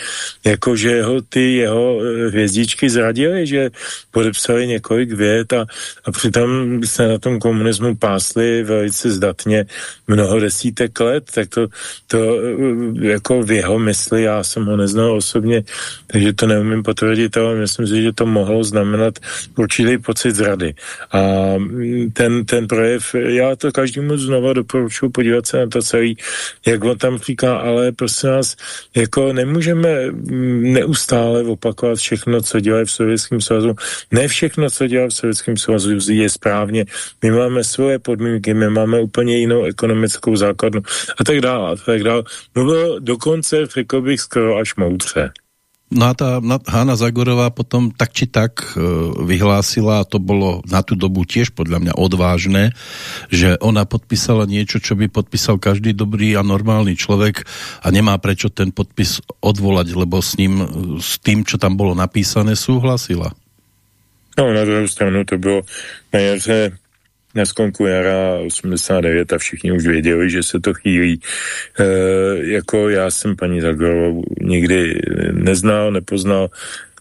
jako že jeho, ty jeho eh, hvězdičky zradily, že podepsali několik vět a, a přitom se na tom komunismu pásli velice zdatně mnoho desítek let, tak to, to eh, jako v jeho mysli, já jsem ho neznal osobně, takže to neumím potvrdit, ale myslím si, že to mohlo znamenat určitý pocit zrady. A mm, ten, ten projev, já to každému znova doporučuji podívat se na to celý, jak on tam říká, ale prosím nás, jako nemůžeme mm, neustále opakovat všechno, co dělají v Sovětském svazu. Ne všechno, co dělá v Sovětském svazu, je správně. My máme svoje podmínky, my máme úplně jinou ekonomickou základnu a tak dále. A tak dále. Mluvil dokonce, řekl bych, skoro až moudře. No a tá Hanna Zagorová potom tak či tak e, vyhlásila, a to bolo na tú dobu tiež podľa mňa odvážne, že ona podpísala niečo, čo by podpísal každý dobrý a normálny človek a nemá prečo ten podpis odvolať, lebo s ním, s tým, čo tam bolo napísané, súhlasila. No, na druhou stranu to bylo na jaře na skonku jara 89 a všichni už věděli, že se to chýlí. E, jako já jsem paní Zagorovou nikdy neznal, nepoznal,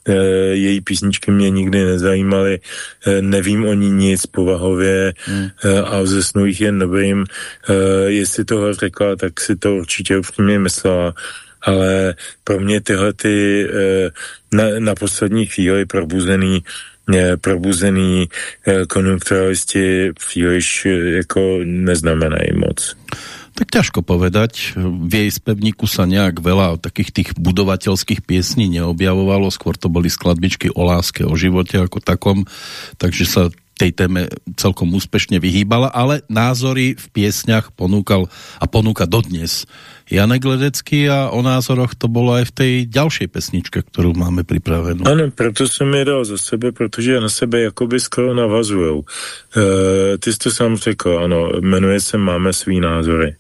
e, její písničky mě nikdy nezajímaly, e, nevím o ní nic povahově hmm. e, a ze snů jich jen dobrým. E, jestli toho řekla, tak si to určitě upřímně myslela ale pro mě tyhle ty e, na, na poslední chvíli probuzený probuzený eh, konjunkturalisti příliš eh, jako neznamenají moc. Tak ťažko povedať. V jej spevníku sa nejak veľa takých tých budovateľských piesní neobjavovalo, skôr to boli skladbičky o láske, o živote ako takom, takže sa tej téme celkom úspešne vyhýbala, ale názory v piesňach ponúkal a ponúka dodnes Janek Ledecký a o názoroch to bylo aj v tej ďalšej pesničke, kterou máme připravenou. Ano, proto jsem je dal za sebe, protože na sebe jakoby skoro navazujou. E, ty jsi to sám řekl, ano, jmenuje se Máme svý názory.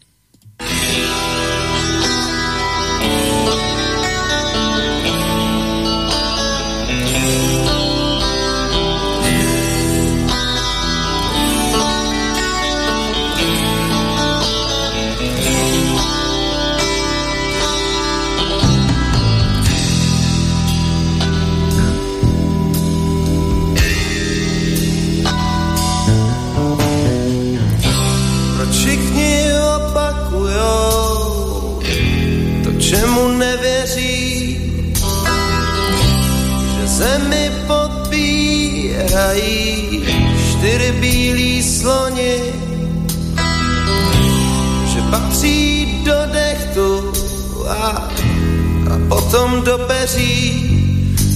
Potom do peří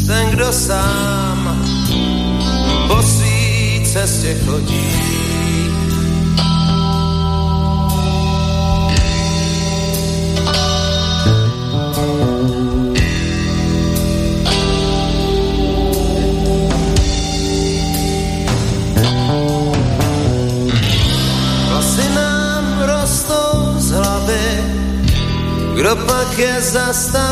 ten, kdo sám po svý cestě chodí. kdo pak je zastaví.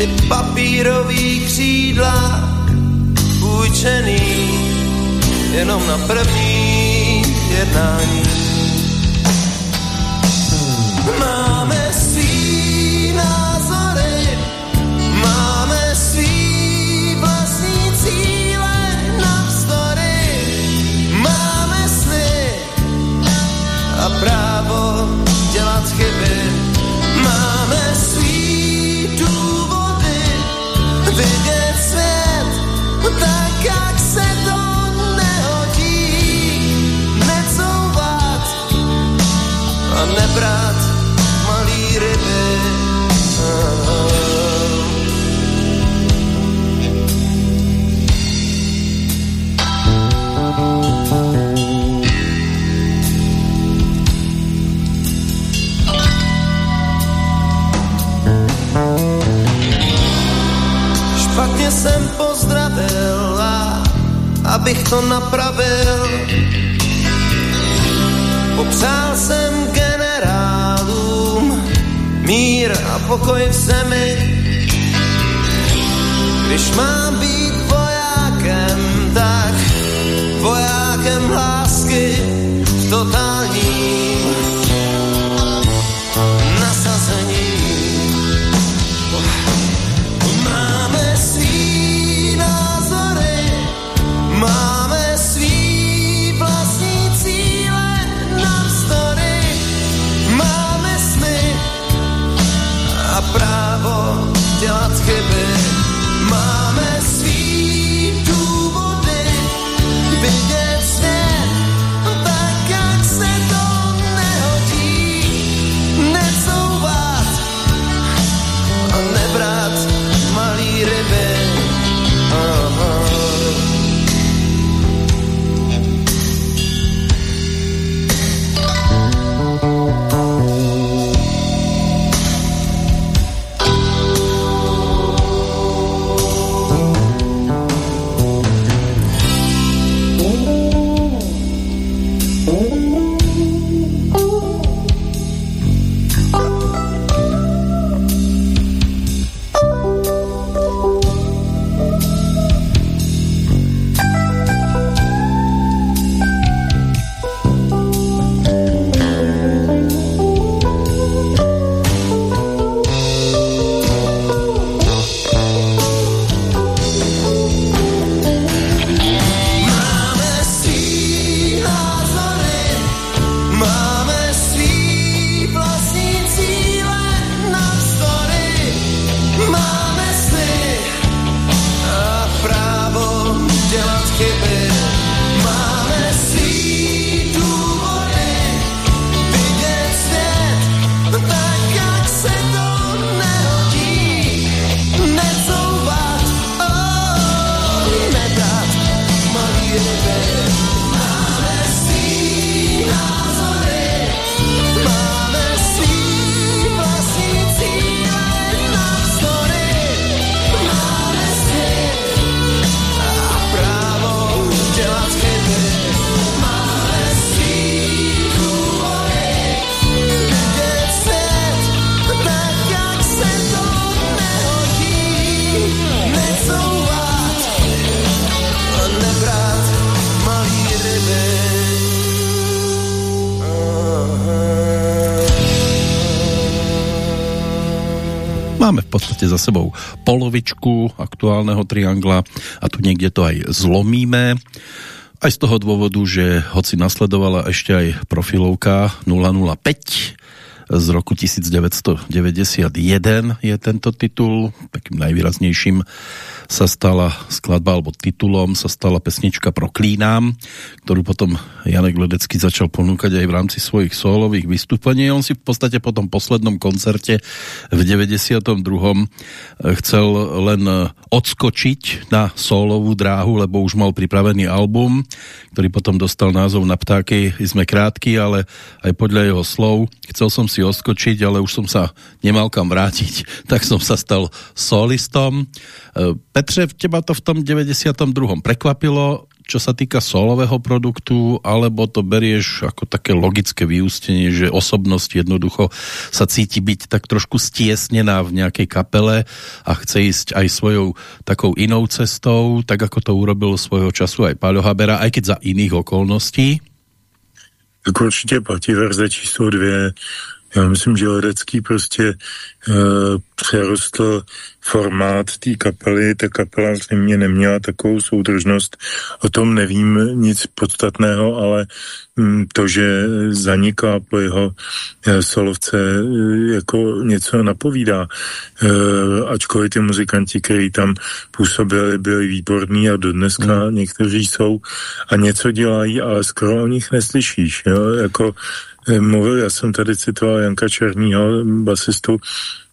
Ty papírový křídla půjčený jenom na první jednání. Máme vidět svět tak, to napravil. Popřál jsem generálům mír a pokoj v zemi. Když mám být vojákem, tak vojákem lásky v totálním Máme v podstate za sebou polovičku aktuálneho triangla a tu niekde to aj zlomíme. Aj z toho dôvodu, že hoci nasledovala ešte aj profilovka 005 z roku 1991 je tento titul, takým najvýraznejším sa stala skladba, alebo titulom sa stala pesnička Proklínám, ktorú potom Janek Ledecký začal ponúkať aj v rámci svojich solových vystúpení. On si v podstate po tom poslednom koncerte v 92. chcel len odskočiť na solovú dráhu, lebo už mal pripravený album, ktorý potom dostal názov Na ptáky sme krátky, ale aj podľa jeho slov chcel som si oskočiť, ale už som sa nemal kam vrátiť, tak som sa stal solistom. Petře, teba to v tom 92. prekvapilo, čo sa týka solového produktu, alebo to berieš ako také logické vyústenie, že osobnosť jednoducho sa cíti byť tak trošku stiesnená v nejakej kapele a chce ísť aj svojou takou inou cestou, tak ako to urobil svojho času aj Páľo Habera, aj keď za iných okolností? Tak určitě platí verze číslo dvě. Já myslím, že Ledecký prostě e, přerostl formát té kapely. Ta kapela zřejmě neměla takovou soudržnost. O tom nevím nic podstatného, ale mm, to, že zanikla po jeho e, solovce, e, jako něco napovídá. E, ačkoliv ty muzikanti, kteří tam působili, byli výborní a dodneska mm. někteří jsou a něco dělají, ale skoro o nich neslyšíš. Jo? Jako mluvil, já jsem tady citoval Janka Černýho, basistu,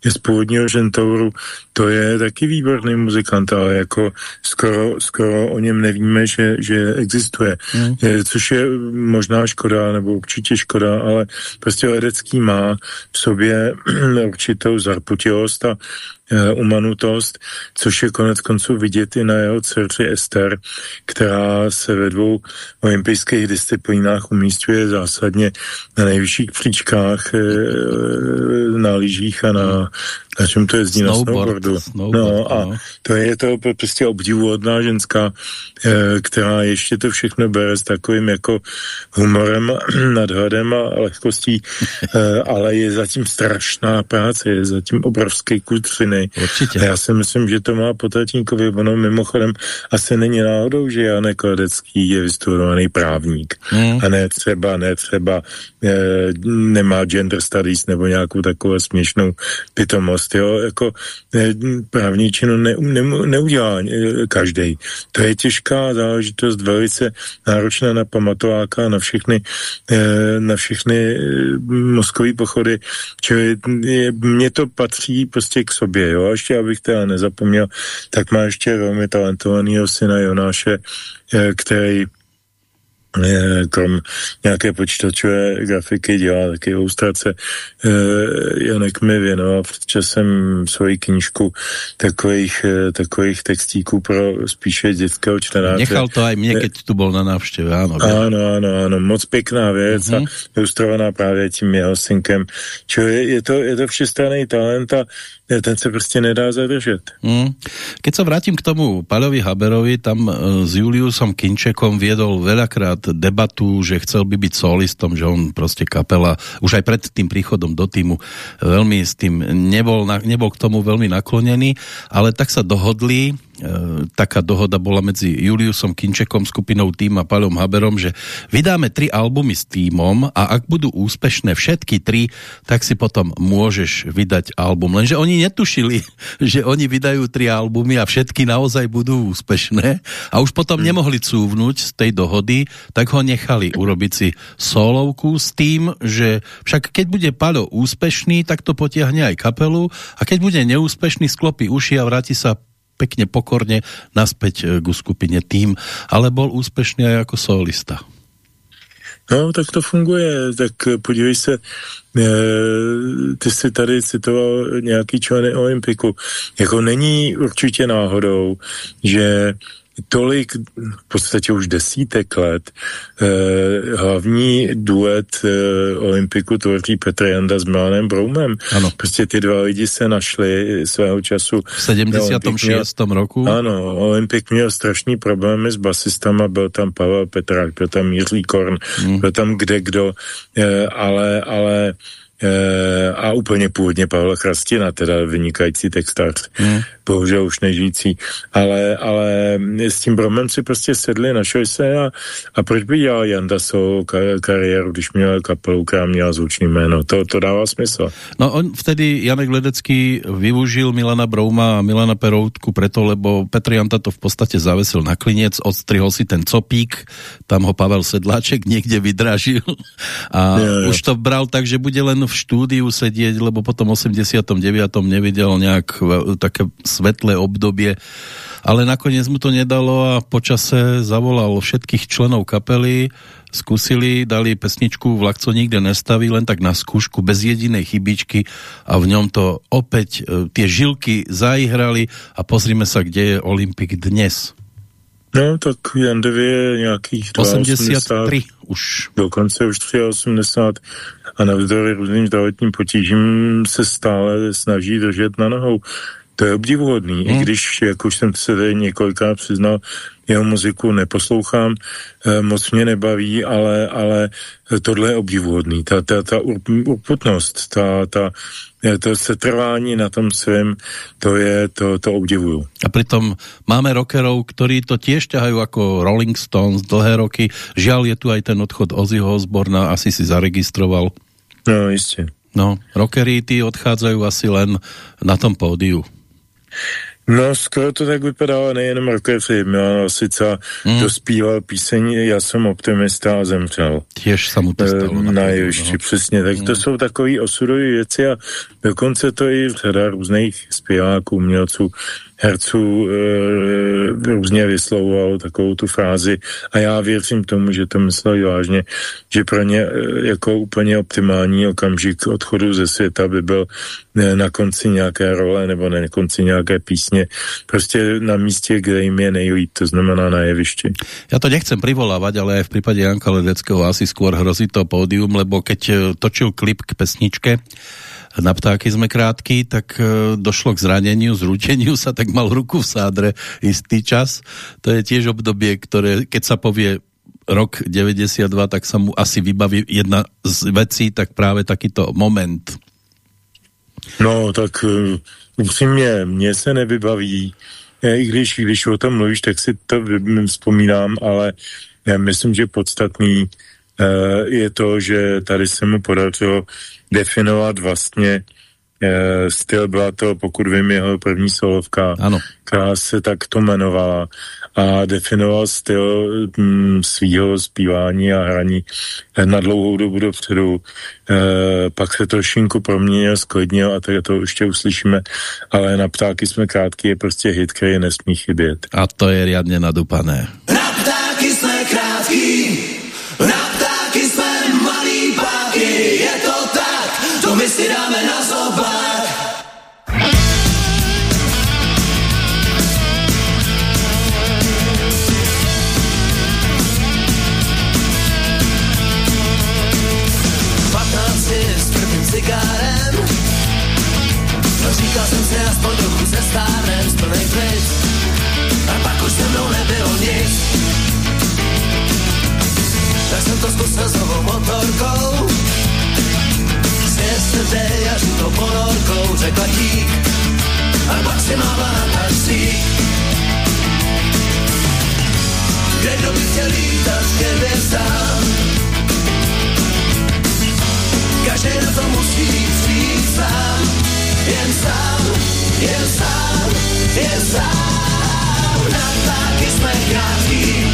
je z původního žentouru, to je taky výborný muzikant, ale jako skoro, skoro o něm nevíme, že, že existuje. Mm. Je, což je možná škoda, nebo určitě škoda, ale prostě Ledecký má v sobě určitou zarputilost a Eh, umanutost, což je konec konců vidět i na jeho dceři Ester, která se ve dvou olympijských disciplínách umístuje zásadně na nejvyšších příčkách, eh, na lyžích a na na čem to jezdí? Snowboard, na snowboardu. Snowboard, no a no. to je to prostě obdivuhodná ženská, eh, která ještě to všechno bere s takovým jako humorem, nadhledem a lehkostí, eh, ale je zatím strašná práce, je zatím obrovský kutřiny. Určitě. A já si myslím, že to má po tatínkovi, ono mimochodem asi není náhodou, že Janek Ledecký je vystudovaný právník hmm. a ne třeba, ne třeba e, nemá gender studies nebo nějakou takovou směšnou pitomost prostě, jo, jako eh, právničinu ne, ne, neudělá eh, každý. To je těžká záležitost, velice náročná na pamatováka, na všechny, eh, na všechny mozkové pochody, čili mně to patří prostě k sobě, jo, a ještě abych teda nezapomněl, tak má ještě velmi talentovaného syna Jonáše, který krom nějaké počítačové grafiky dělá taky ilustrace. Janek mi věnoval před časem svoji knížku takových, e, takových textíků pro spíše dětského čtenáře. Nechal to aj mě, keď tu byl na návštěvě, ano. Ano, ano, ano, moc pěkná věc uh-huh. a mhm. ilustrovaná právě tím jeho synkem. Čo je, je, to, je to všestranný talent a ten se prostě nedá zadržet. Mm. Keď sa vrátim k tomu Paľovi Haberovi, tam e, s Juliusom Kinčekom viedol veľakrát debatu, že chcel by byť solistom, že on prostě kapela, už aj pred tým príchodom do týmu veľmi s tým nebol, nebol k tomu veľmi naklonený, ale tak sa dohodli, taká dohoda bola medzi Juliusom Kinčekom, skupinou Tým a Palom Haberom, že vydáme tri albumy s týmom a ak budú úspešné všetky tri, tak si potom môžeš vydať album. Lenže oni netušili, že oni vydajú tri albumy a všetky naozaj budú úspešné a už potom nemohli cúvnuť z tej dohody, tak ho nechali urobiť si solovku s tým, že však keď bude Palo úspešný, tak to potiahne aj kapelu a keď bude neúspešný, sklopí uši a vráti sa pekne pokorne naspäť eh, k skupine tým, ale bol úspešný aj ako solista. No, tak to funguje. Tak podívej se, eh, ty jsi tady citoval nějaký členy Olympiku. Jako není určitě náhodou, že tolik, v podstatě už desítek let, eh, hlavní duet eh, Olympiku tvoří Petr Janda s Milanem Broumem. Ano. Prostě ty dva lidi se našli svého času. V 76. Měl, roku? Ano, Olympik měl strašný problémy s basistama, byl tam Pavel Petrák, byl tam Jiří Korn, hmm. byl tam kde kdo, eh, ale, ale e, a úplně původně Pavel Chrastina, teda vynikající textář, hmm. bohužel už nežijící, ale, ale s tím Bromem si prostě sedli, našli se a, a proč by dělal Janda svou kariéru, když měl kapelu, která měla zvučný jméno, to, to dává smysl. No on vtedy, Janek Ledecký, využil Milana Brouma a Milana Peroutku preto, lebo Petr Janta to v podstatě zavesil na klinec, odstrihol si ten copík, tam ho Pavel Sedláček někde vydražil a je, je. už to bral tak, že bude len v štúdiu sedieť, lebo potom 89. nevidel nejak také svetlé obdobie, ale nakoniec mu to nedalo a počase zavolal všetkých členov kapely, skúsili, dali pesničku Vlak, co nikde nestaví, len tak na skúšku, bez jedinej chybičky a v ňom to opäť e, tie žilky zaihrali a pozrime sa, kde je Olympik dnes. No, tak Jandovi je nějakých 83 už. Dokonce už 83 a navzdory různým zdravotním potížím se stále snaží držet na nohou. To je obdivuhodný, hmm. i když, jak už jsem se tady několikrát přiznal, jeho muziku neposlouchám, eh, moc mě nebaví, ale, ale tohle je obdivuhodný. Ta, ta, ta urputnost, ta, ta, eh, to setrvání na tom svém, to je, to, to obdivuju. A přitom máme rockerov, ktorí to tiež ťahajú ako Rolling Stones dlhé roky. Žiaľ je tu aj ten odchod Ozzyho Osborna, asi si zaregistroval. No, jistě. No, rockery ty odchádzajú asi len na tom pódiu. No, skoro to tak vypadalo nejenom Rockefeller, Milan Lasica mm. dospíval píseň Já jsem optimista a zemřel. Těž se mu to stalo. Na, na jevišti, no. přesně. Tak mm. to jsou takové osudové věci a dokonce to i řada různých zpěváků, umělců herců e, různě vyslovoval takovou tu frázi a já věřím tomu, že to mysleli vážně, že pro ně e, jako úplně optimální okamžik odchodu ze světa by byl e, na konci nějaké role nebo na konci nějaké písně, prostě na místě, kde jim je nejlíp, to znamená na jevišti. Já to nechcem privolávať, ale v případě Janka Ledeckého asi skôr hrozí to pódium, lebo keď točil klip k pesničke, na ptáky sme krátky, tak e, došlo k zraneniu, zrúteniu sa, tak mal ruku v sádre istý čas. To je tiež obdobie, ktoré, keď sa povie rok 92, tak sa mu asi vybaví jedna z vecí, tak právě takýto moment. No, tak uh, upřímně, mně se nevybaví, i když, když o tom mluvíš, tak si to vzpomínám, ale já myslím, že podstatný je to, že tady se mu podařilo definovat vlastně e, styl, byla to, pokud vím, jeho první solovka, ano. která se tak to jmenovala a definoval styl mm, svýho zpívání a hraní na dlouhou dobu dopředu. E, pak se trošinku proměnil, sklidnil a tak to ještě uslyšíme, ale na ptáky jsme krátky, je prostě hit, který nesmí chybět. A to je riadně nadupané. Na ptáky jsme krátký, na ptáky my si dáme na prvním cigárem no, Říkal jsem si aspoň trochu se stárnem Splnej klid. A pak už se mnou nebylo nic. Tak jsem to zkusil s novou motorkou yesterday a žlutou ponorkou řekla dík a pak si máva na taxík. Kde kdo by chtěl lítat k hvězdám? Každý na to musí přijít sám, jen sám, jen sám, jen sám. Na ptáky jsme krátký,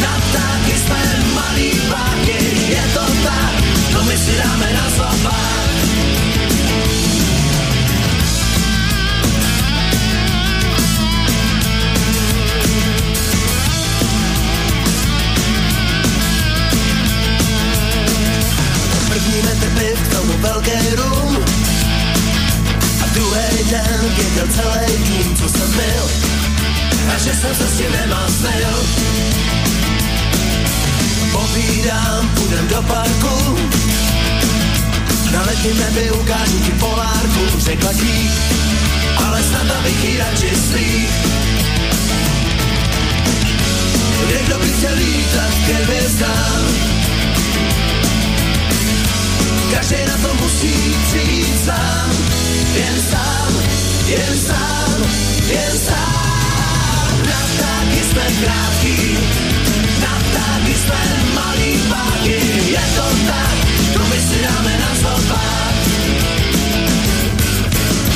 na ptáky jsme malý páky, je to tak, to my si dáme na zobák. Piv, k tomu velký rum. A druhý den věděl celý tým, co jsem byl. A že jsem se s tím nemásnil. Povídám, půjdem do parku. Na letním nebi ukážu ti polárku, řekla ti, ale snad abych ji radši slík. Někdo by chtěl lítat ke každý na to musí přijít sám, jen sám, jen sám, jen sám. Na ptáky jsme krátký, na ptáky jsme malý páky, je to tak, to my si dáme na zobák.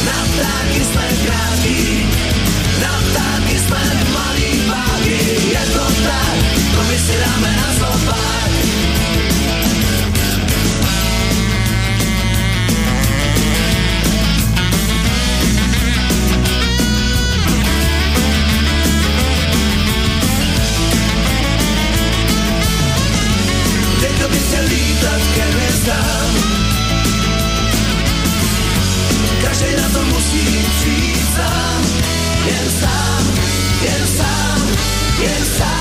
Na ptáky jsme krátký, na ptáky jsme malý páky, je to tak, to my si dáme na zobák. Hvězdám Každý na to musí přijít sám. Jen sám, jen sám, jen sám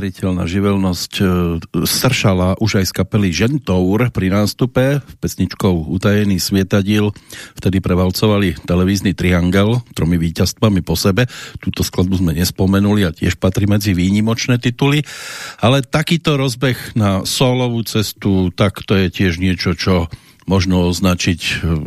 neuveriteľná živelnosť e, sršala už aj z kapely Žentour pri nástupe v pesničkou Utajený svietadil. Vtedy prevalcovali televízny triangel tromi víťazstvami po sebe. Túto skladbu sme nespomenuli a tiež patrí medzi výnimočné tituly. Ale takýto rozbeh na solovú cestu, tak to je tiež niečo, čo možno označiť eh,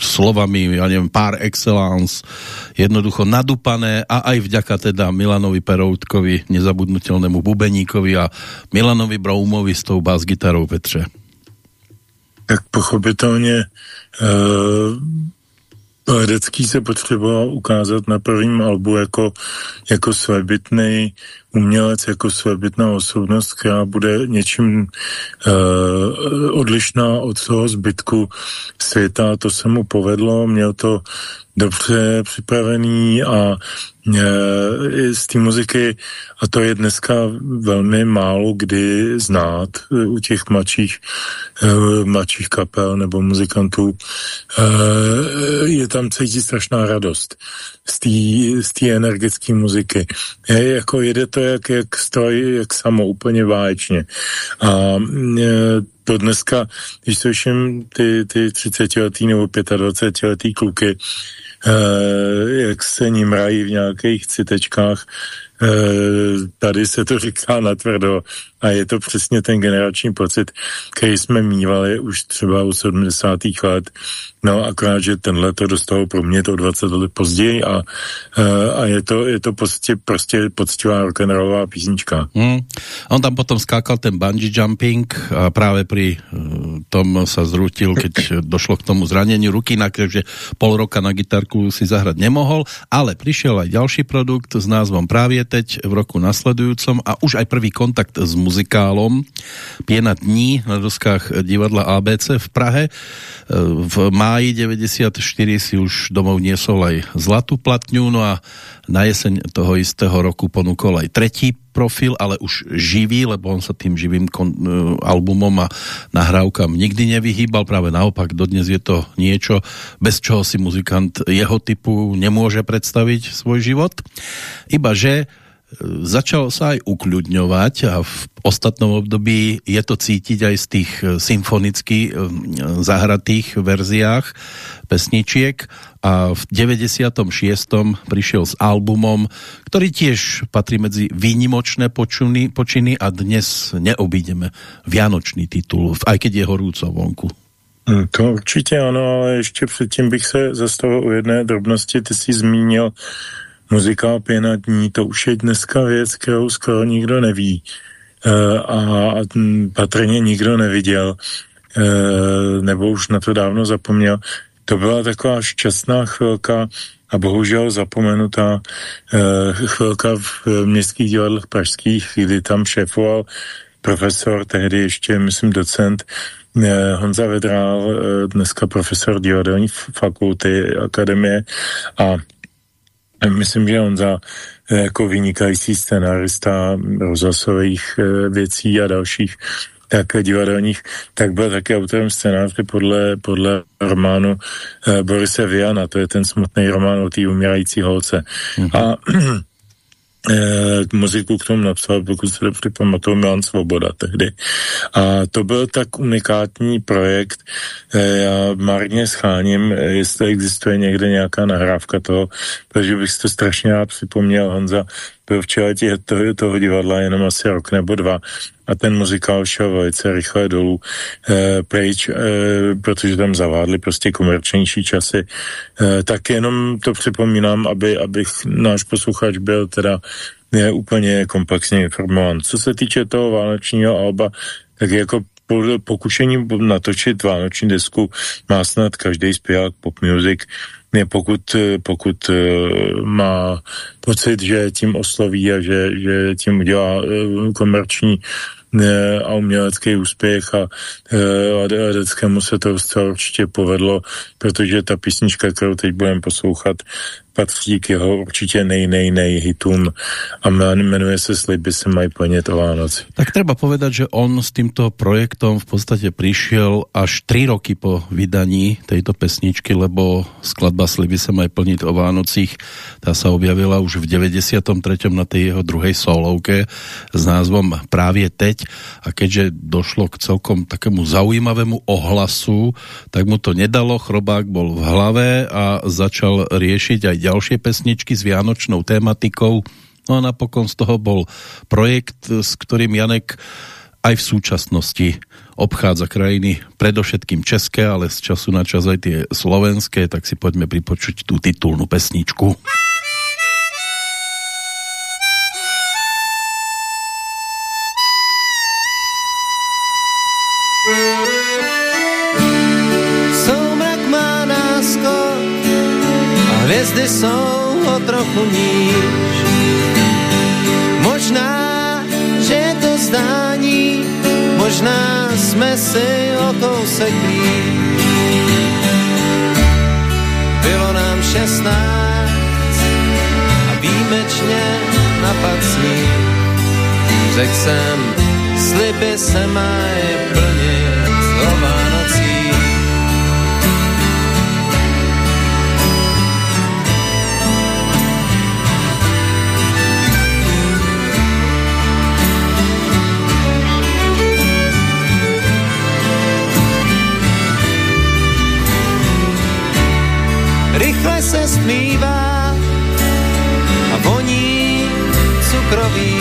slovami, ja neviem, par excellence, jednoducho nadupané a aj vďaka teda Milanovi Peroutkovi, nezabudnutelnému bubeníkovi a Milanovi Broumovi s tou bas-gitarou Petře. Tak pochopitelně uh, Ledecký se potřeboval ukázat na prvním albu jako, jako svébytný umělec, jako svébytná osobnost, která bude něčím uh, odlišná od toho zbytku světa. To se mu povedlo, měl to dobře připravený a e, z té muziky, a to je dneska velmi málo kdy znát e, u těch mladších, e, mladších kapel nebo muzikantů, je tam cítit strašná radost z té energické muziky. Je, jako jede to jak, jak stroj, jak samo, úplně váječně. A to dneska, když slyším ty, ty 30 letý nebo 25 letý kluky, Eh, jak se ním rají v nějakých citečkách. Eh, tady se to říká natvrdo a je to přesně ten generační pocit, který jsme mývali už třeba u 70. let. No akorát, že tenhle to dostalo pro mě to 20 let později a, eh, a je to, je to prostě, prostě poctivá rock'n'rollová písnička. Hmm. On tam potom skákal ten bungee jumping a právě pri tom sa zrutil, keď došlo k tomu zraneniu ruky, na takže pol roka na gitarku si zahrať nemohol, ale prišiel aj ďalší produkt s názvom Právě teď v roku nasledujúcom a už aj prvý kontakt s muzikálom. Piena dní na doskách divadla ABC v Prahe. V máji 94 si už domov niesol aj zlatú platňu, no a na jeseň toho istého roku ponúkol aj tretí profil, ale už živý, lebo on sa tým živým e, albumom a nahrávkam nikdy nevyhýbal, práve naopak, dodnes je to niečo, bez čoho si muzikant jeho typu nemôže predstaviť svoj život. Iba že začal sa aj ukľudňovať a v ostatnom období je to cítiť aj z tých eh, symfonicky eh, zahratých verziách pesničiek a v 96. prišiel s albumom, ktorý tiež patrí medzi výnimočné počiny, počiny a dnes neobídeme Vianočný titul, aj keď je horúco vonku. Hm, to určitě ano, ale ještě předtím bych se zastavil u jedné drobnosti. Ty jsi zmínil muzikál Pěna dní, to už je dneska věc, kterou skoro nikdo neví e, a patrně nikdo neviděl, e, nebo už na to dávno zapomněl. To byla taková šťastná chvilka a bohužel zapomenutá e, chvilka v městských divadlech pražských, kdy tam šéfoval profesor, tehdy ještě, myslím, docent Honza Vedrál, dneska profesor divadelní fakulty akademie a Myslím, že on za eh, jako vynikající scenárista rozhlasových eh, věcí a dalších tak divadelních, tak byl také autorem scénáře podle, podle románu eh, Borise Viana, to je ten smutný román o té umírající holce. Mm-hmm. A muziku k tomu napsal, pokud se dobře pamatuju, Milan Svoboda tehdy. A to byl tak unikátní projekt, eh, já marně scháním, eh, jestli existuje někde nějaká nahrávka toho, protože bych si to strašně rád připomněl, Honza byl v čele toho, toho divadla jenom asi rok nebo dva a ten muzikál šel velice rychle dolů e, pryč, e, protože tam zavádli prostě komerčnější časy. E, tak jenom to připomínám, aby, abych náš posluchač byl teda je úplně komplexně informován. Co se týče toho vánočního alba, tak jako pokušení natočit vánoční desku má snad každý zpěvák pop music, pokud, pokud má pocit, že tím osloví a že, že tím udělá komerční a umělecký úspěch a Ledeckému se to určitě povedlo, protože ta písnička, kterou teď budeme poslouchat, patří k jeho určitě nej, nej, nej hitům a jmenuje se Sliby se mají plnit o Vánoci. Tak treba povedať, že on s týmto projektom v podstate prišiel až 3 roky po vydaní tejto pesničky, lebo skladba Sliby sa mají plniť o Vánocích, tá sa objavila už v 93. na tej jeho druhej solovke s názvom Právě teď a keďže došlo k celkom takému zaujímavému ohlasu, tak mu to nedalo, chrobák bol v hlave a začal riešiť aj ďalšie pesničky s vianočnou tématikou. No a napokon z toho bol projekt, s ktorým Janek aj v súčasnosti obchádza krajiny predovšetkým české, ale z času na čas aj tie slovenské, tak si poďme pripočuť tú titulnú pesničku. Jsou o trochu níž. Možná, že je to zdání, možná jsme si o kousek blíž. Bylo nám šestnáct a výjimečně napad sníh. Řekl jsem, sliby se mají plnit se stmívá a voní cukroví.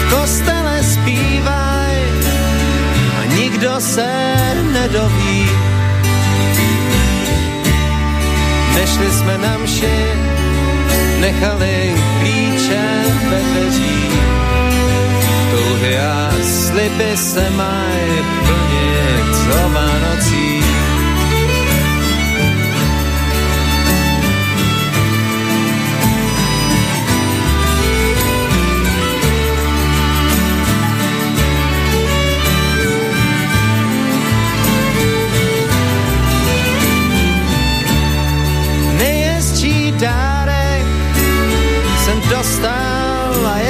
V kostele zpívaj a nikdo se nedoví. Nešli jsme na mši, nechali klíče ve dveřích. Touhy a sliby se mají plnit o Vánocích.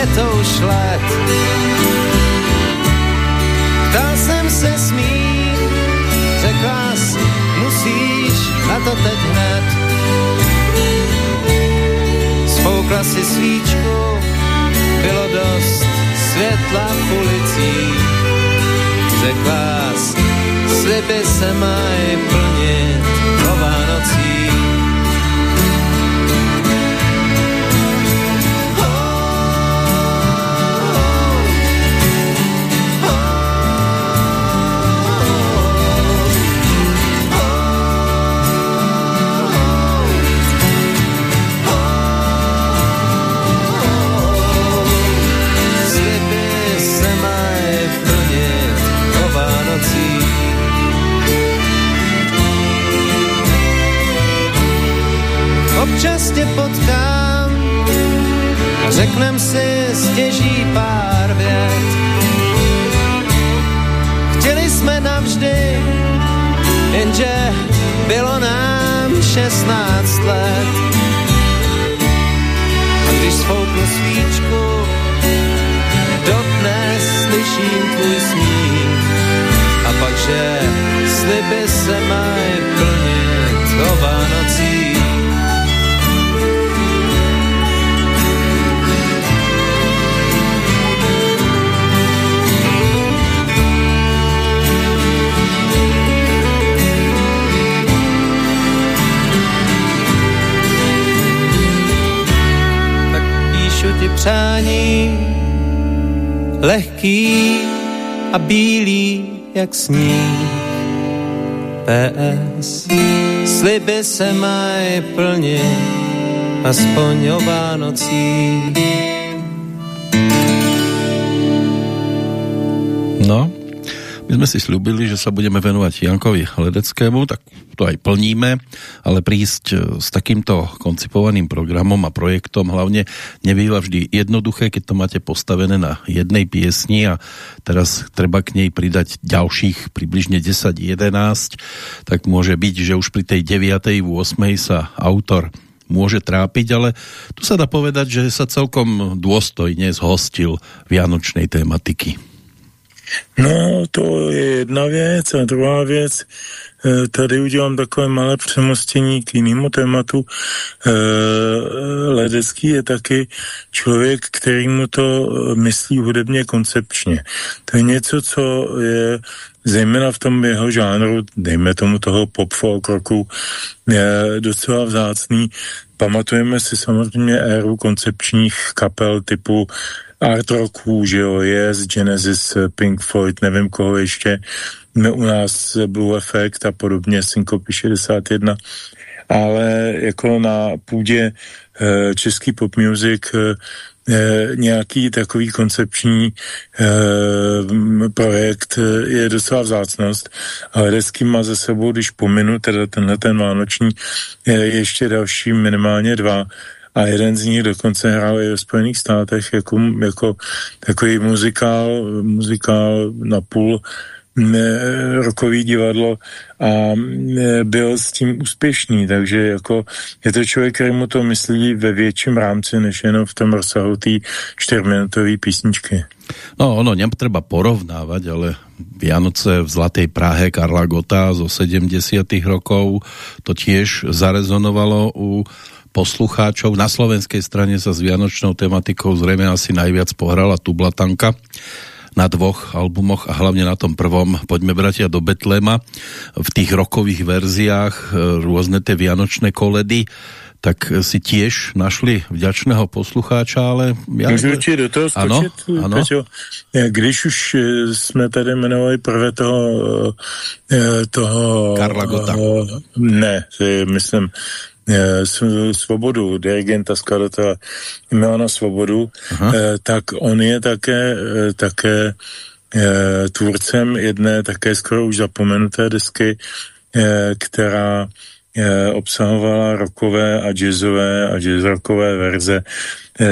To už let. Ptal jsem se smí, řekla jsi, musíš a to teď hned. Spoukla si svíčku, bylo dost světla v ulicích. Řekla sliby se mají plnit lehký a bílý jak sníh. PS, sliby se mají plnit, aspoň o Vánocích. No, my My sme si slúbili, že sa budeme venovať Jankovi Ledeckému, tak to aj plníme, ale prísť e, s takýmto koncipovaným programom a projektom hlavne nebýva vždy jednoduché, keď to máte postavené na jednej piesni a teraz treba k nej pridať ďalších približne 10-11, tak môže byť, že už pri tej 9. 8. sa autor môže trápiť, ale tu sa dá povedať, že sa celkom dôstojne zhostil vianočnej tematiky. No, to je jedna věc a druhá věc, tady udělám takové malé přemostění k jinému tématu. Eh, Ledecký je taky člověk, který mu to eh, myslí hudebně koncepčně. To je něco, co je zejména v tom jeho žánru, dejme tomu toho pop folk roku, je docela vzácný. Pamatujeme si samozřejmě éru koncepčních kapel typu art rocků, že jo, Yes, Genesis, Pink Floyd, nevím koho ještě, u nás Blue Effect a podobně, Syncopy 61, ale jako na půdě uh, český pop music uh, nějaký takový koncepční uh, projekt je docela vzácnost, ale Desky má za sebou, když pominu teda tenhle ten vánoční, je ještě další minimálně dva. A jeden z nich dokonce hrál i ve Spojených státech jako, jako takový muzikál, muzikál na půl rokový divadlo a byl s tím úspěšný, takže jako je to člověk, který mu to myslí ve větším rámci, než jenom v tom rozsahu té čtyřminutové písničky. No, ono netreba porovnávať, ale Vianoce v Zlatej Prahe Karla Gota zo 70 rokov to tiež zarezonovalo u poslucháčov. Na slovenskej strane sa s vianočnou tematikou zrejme asi najviac pohrala Tublatanka na dvoch albumoch a hlavne na tom prvom Poďme bratia do Betlema v tých rokových verziách e, rôzne tie vianočné koledy tak si tiež našli vďačného poslucháča, ale... Ja... Můžu ti do toho skočit, ano, ano. Peťo? Když už jsme tady jmenovali prvé toho... Toho Karla Gota. Ne, myslím, Eh, svobodu, dirigenta, skladatele Milana Svobodu, Aha. Eh, tak on je také, eh, také tvůrcem jedné také skoro už zapomenuté desky, která obsahovala rockové a jazzové a jazzrockové verze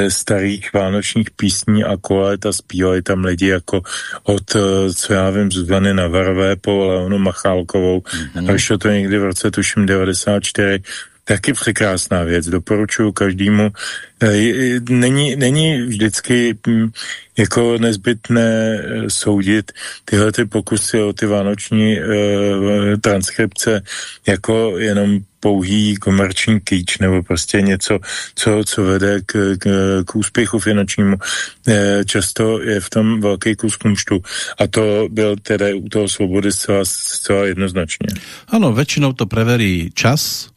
starých vánočních písní a kolet a zpívali tam lidi jako od, co já vím, Zuzany Navarové po Leonu Machálkovou. Mm-hmm. A vyšlo to někdy v roce, tuším, 94 taky překrásná věc, doporučuji každému. E, není, není vždycky hm, jako nezbytné e, soudit tyhle ty pokusy o ty vánoční uh, transkripce jako jenom pouhý komerční kýč nebo prostě něco, co, co vede k, k, k úspěchu finančnímu. Často je v tom velký kus kumštu a to byl tedy u toho svobody zcela, zcela jednoznačně. Ano, většinou to preverí čas,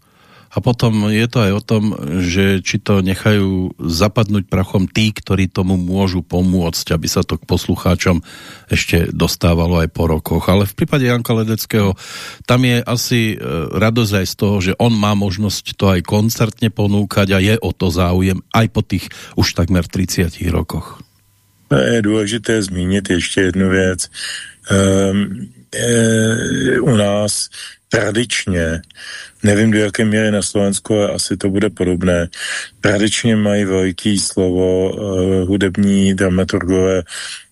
a potom je to aj o tom, že či to nechajú zapadnúť prachom tí, ktorí tomu môžu pomôcť, aby sa to k poslucháčom ešte dostávalo aj po rokoch. Ale v prípade Janka Ledeckého tam je asi e, radosť aj z toho, že on má možnosť to aj koncertne ponúkať a je o to záujem aj po tých už takmer 30 rokoch. Je důležité zmínit ještě jednu věc. Um, e, u nás tradičně Nevím, do jaké míry na Slovensku, ale asi to bude podobné. Tradičně mají velký slovo uh, hudební dramaturgové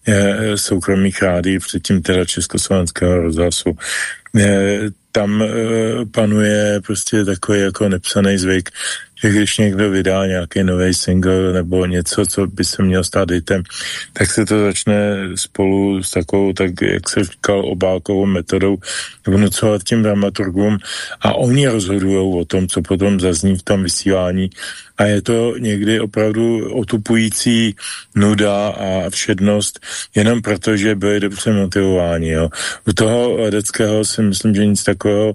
uh, soukromých rádí, předtím teda Československého rozhlasu. Uh, tam uh, panuje prostě takový jako nepsaný zvyk, že když někdo vydá nějaký nový single nebo něco, co by se měl stát hitem, tak se to začne spolu s takovou, tak jak se říkal, obálkovou metodou vnucovat tím dramaturgům a oni rozhodují o tom, co potom zazní v tom vysílání a je to někdy opravdu otupující nuda a všednost, jenom proto, že byli dobře motivováni. Jo. U toho ledeckého si myslím, že nic takového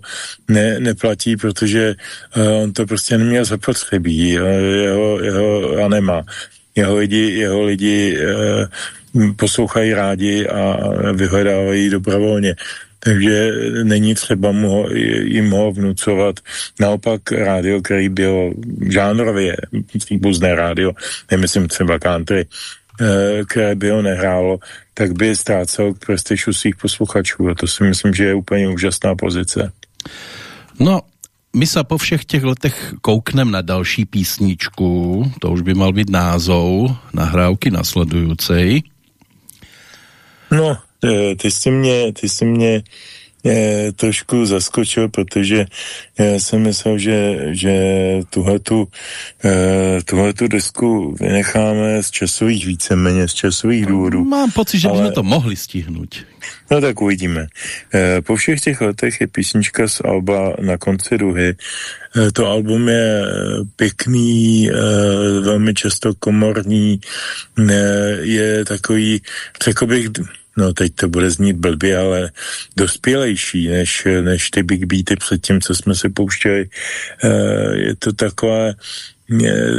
ne, neplatí, protože uh, on to prostě neměl zapotřebí, jeho, jeho a nemá. Jeho lidi, jeho lidi uh, poslouchají rádi a vyhledávají dobrovolně takže není třeba mu ho, jim ho vnucovat. Naopak rádio, který byl žánrově příbuzné rádio, nemyslím třeba country, které by ho nehrálo, tak by ztrácel k prestižu svých posluchačů a to si myslím, že je úplně úžasná pozice. No, my se po všech těch letech kouknem na další písničku, to už by mal být názov nahrávky nasledující. No, eh, ty jsi mě, ty jsi mě mě trošku zaskočil, protože já jsem myslel, že, že tuhletu, uh, tuhletu desku vynecháme z časových víceméně, z časových důvodů. Mám pocit, že ale... bychom to mohli stihnout. No tak uvidíme. Uh, po všech těch letech je písnička z Alba na konci duhy. Uh, to album je pěkný, velmi často komorní, je takový, řekl bych, no teď to bude znít blbě, ale dospělejší než, než ty big beaty před tím, co jsme se pouštěli. Uh, je to takové,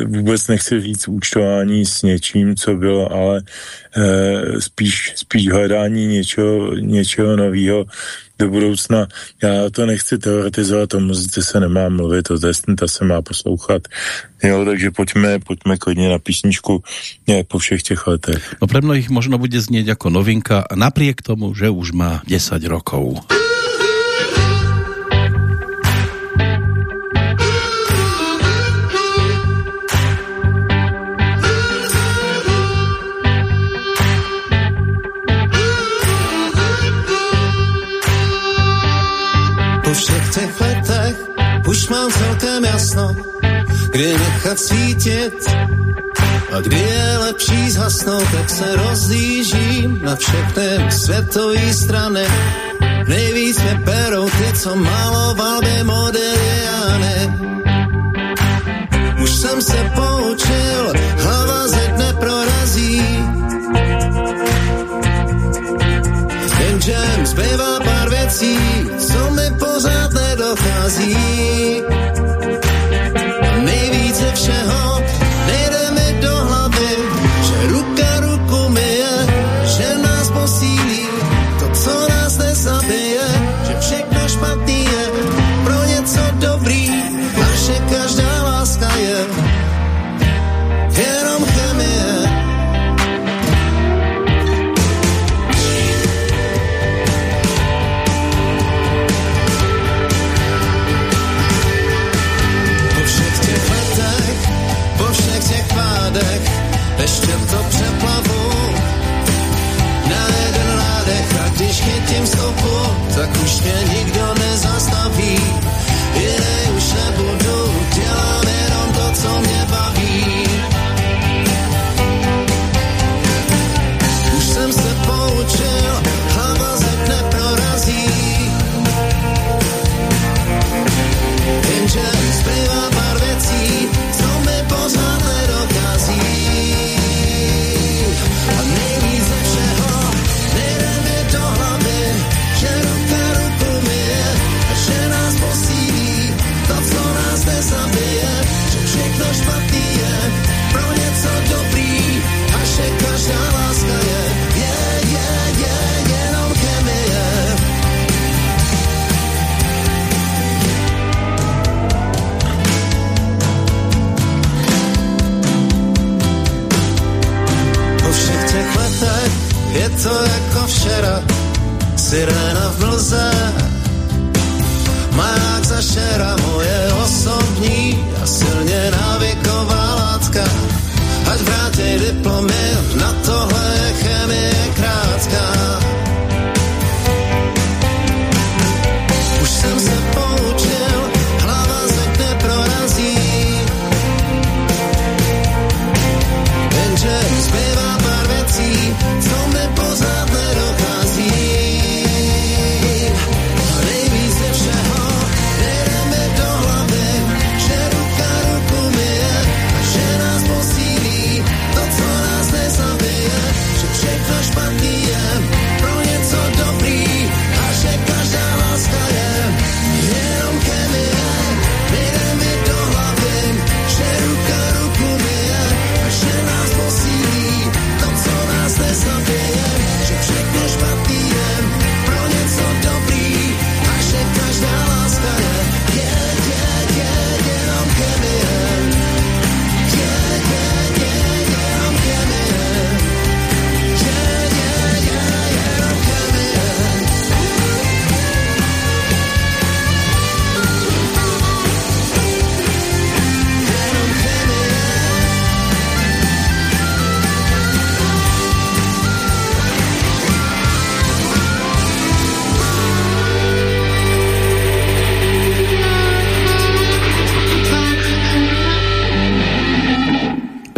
vůbec nechci říct účtování s něčím, co bylo, ale e, spíš, spíš hledání něčeho, něčeho nového do budoucna. Já to nechci teoretizovat, o muzice se nemá mluvit, o ta se má poslouchat. Jo, takže pojďme, pojďme klidně na písničku ne, po všech těch letech. No pre mnohých možno bude znieť jako novinka, napriek tomu, že už má 10 rokov. Mám celkem jasno, kdy nechat svítit a kdy je lepší zhasnout, tak se rozlížím na všechny světové strany. Nejvíc mě perou ty, co maloval by Modigliani. Už jsem se poučil, hlava ze dne prorazí. Jenže zbývá pár věcí, co mi pořád nedochází.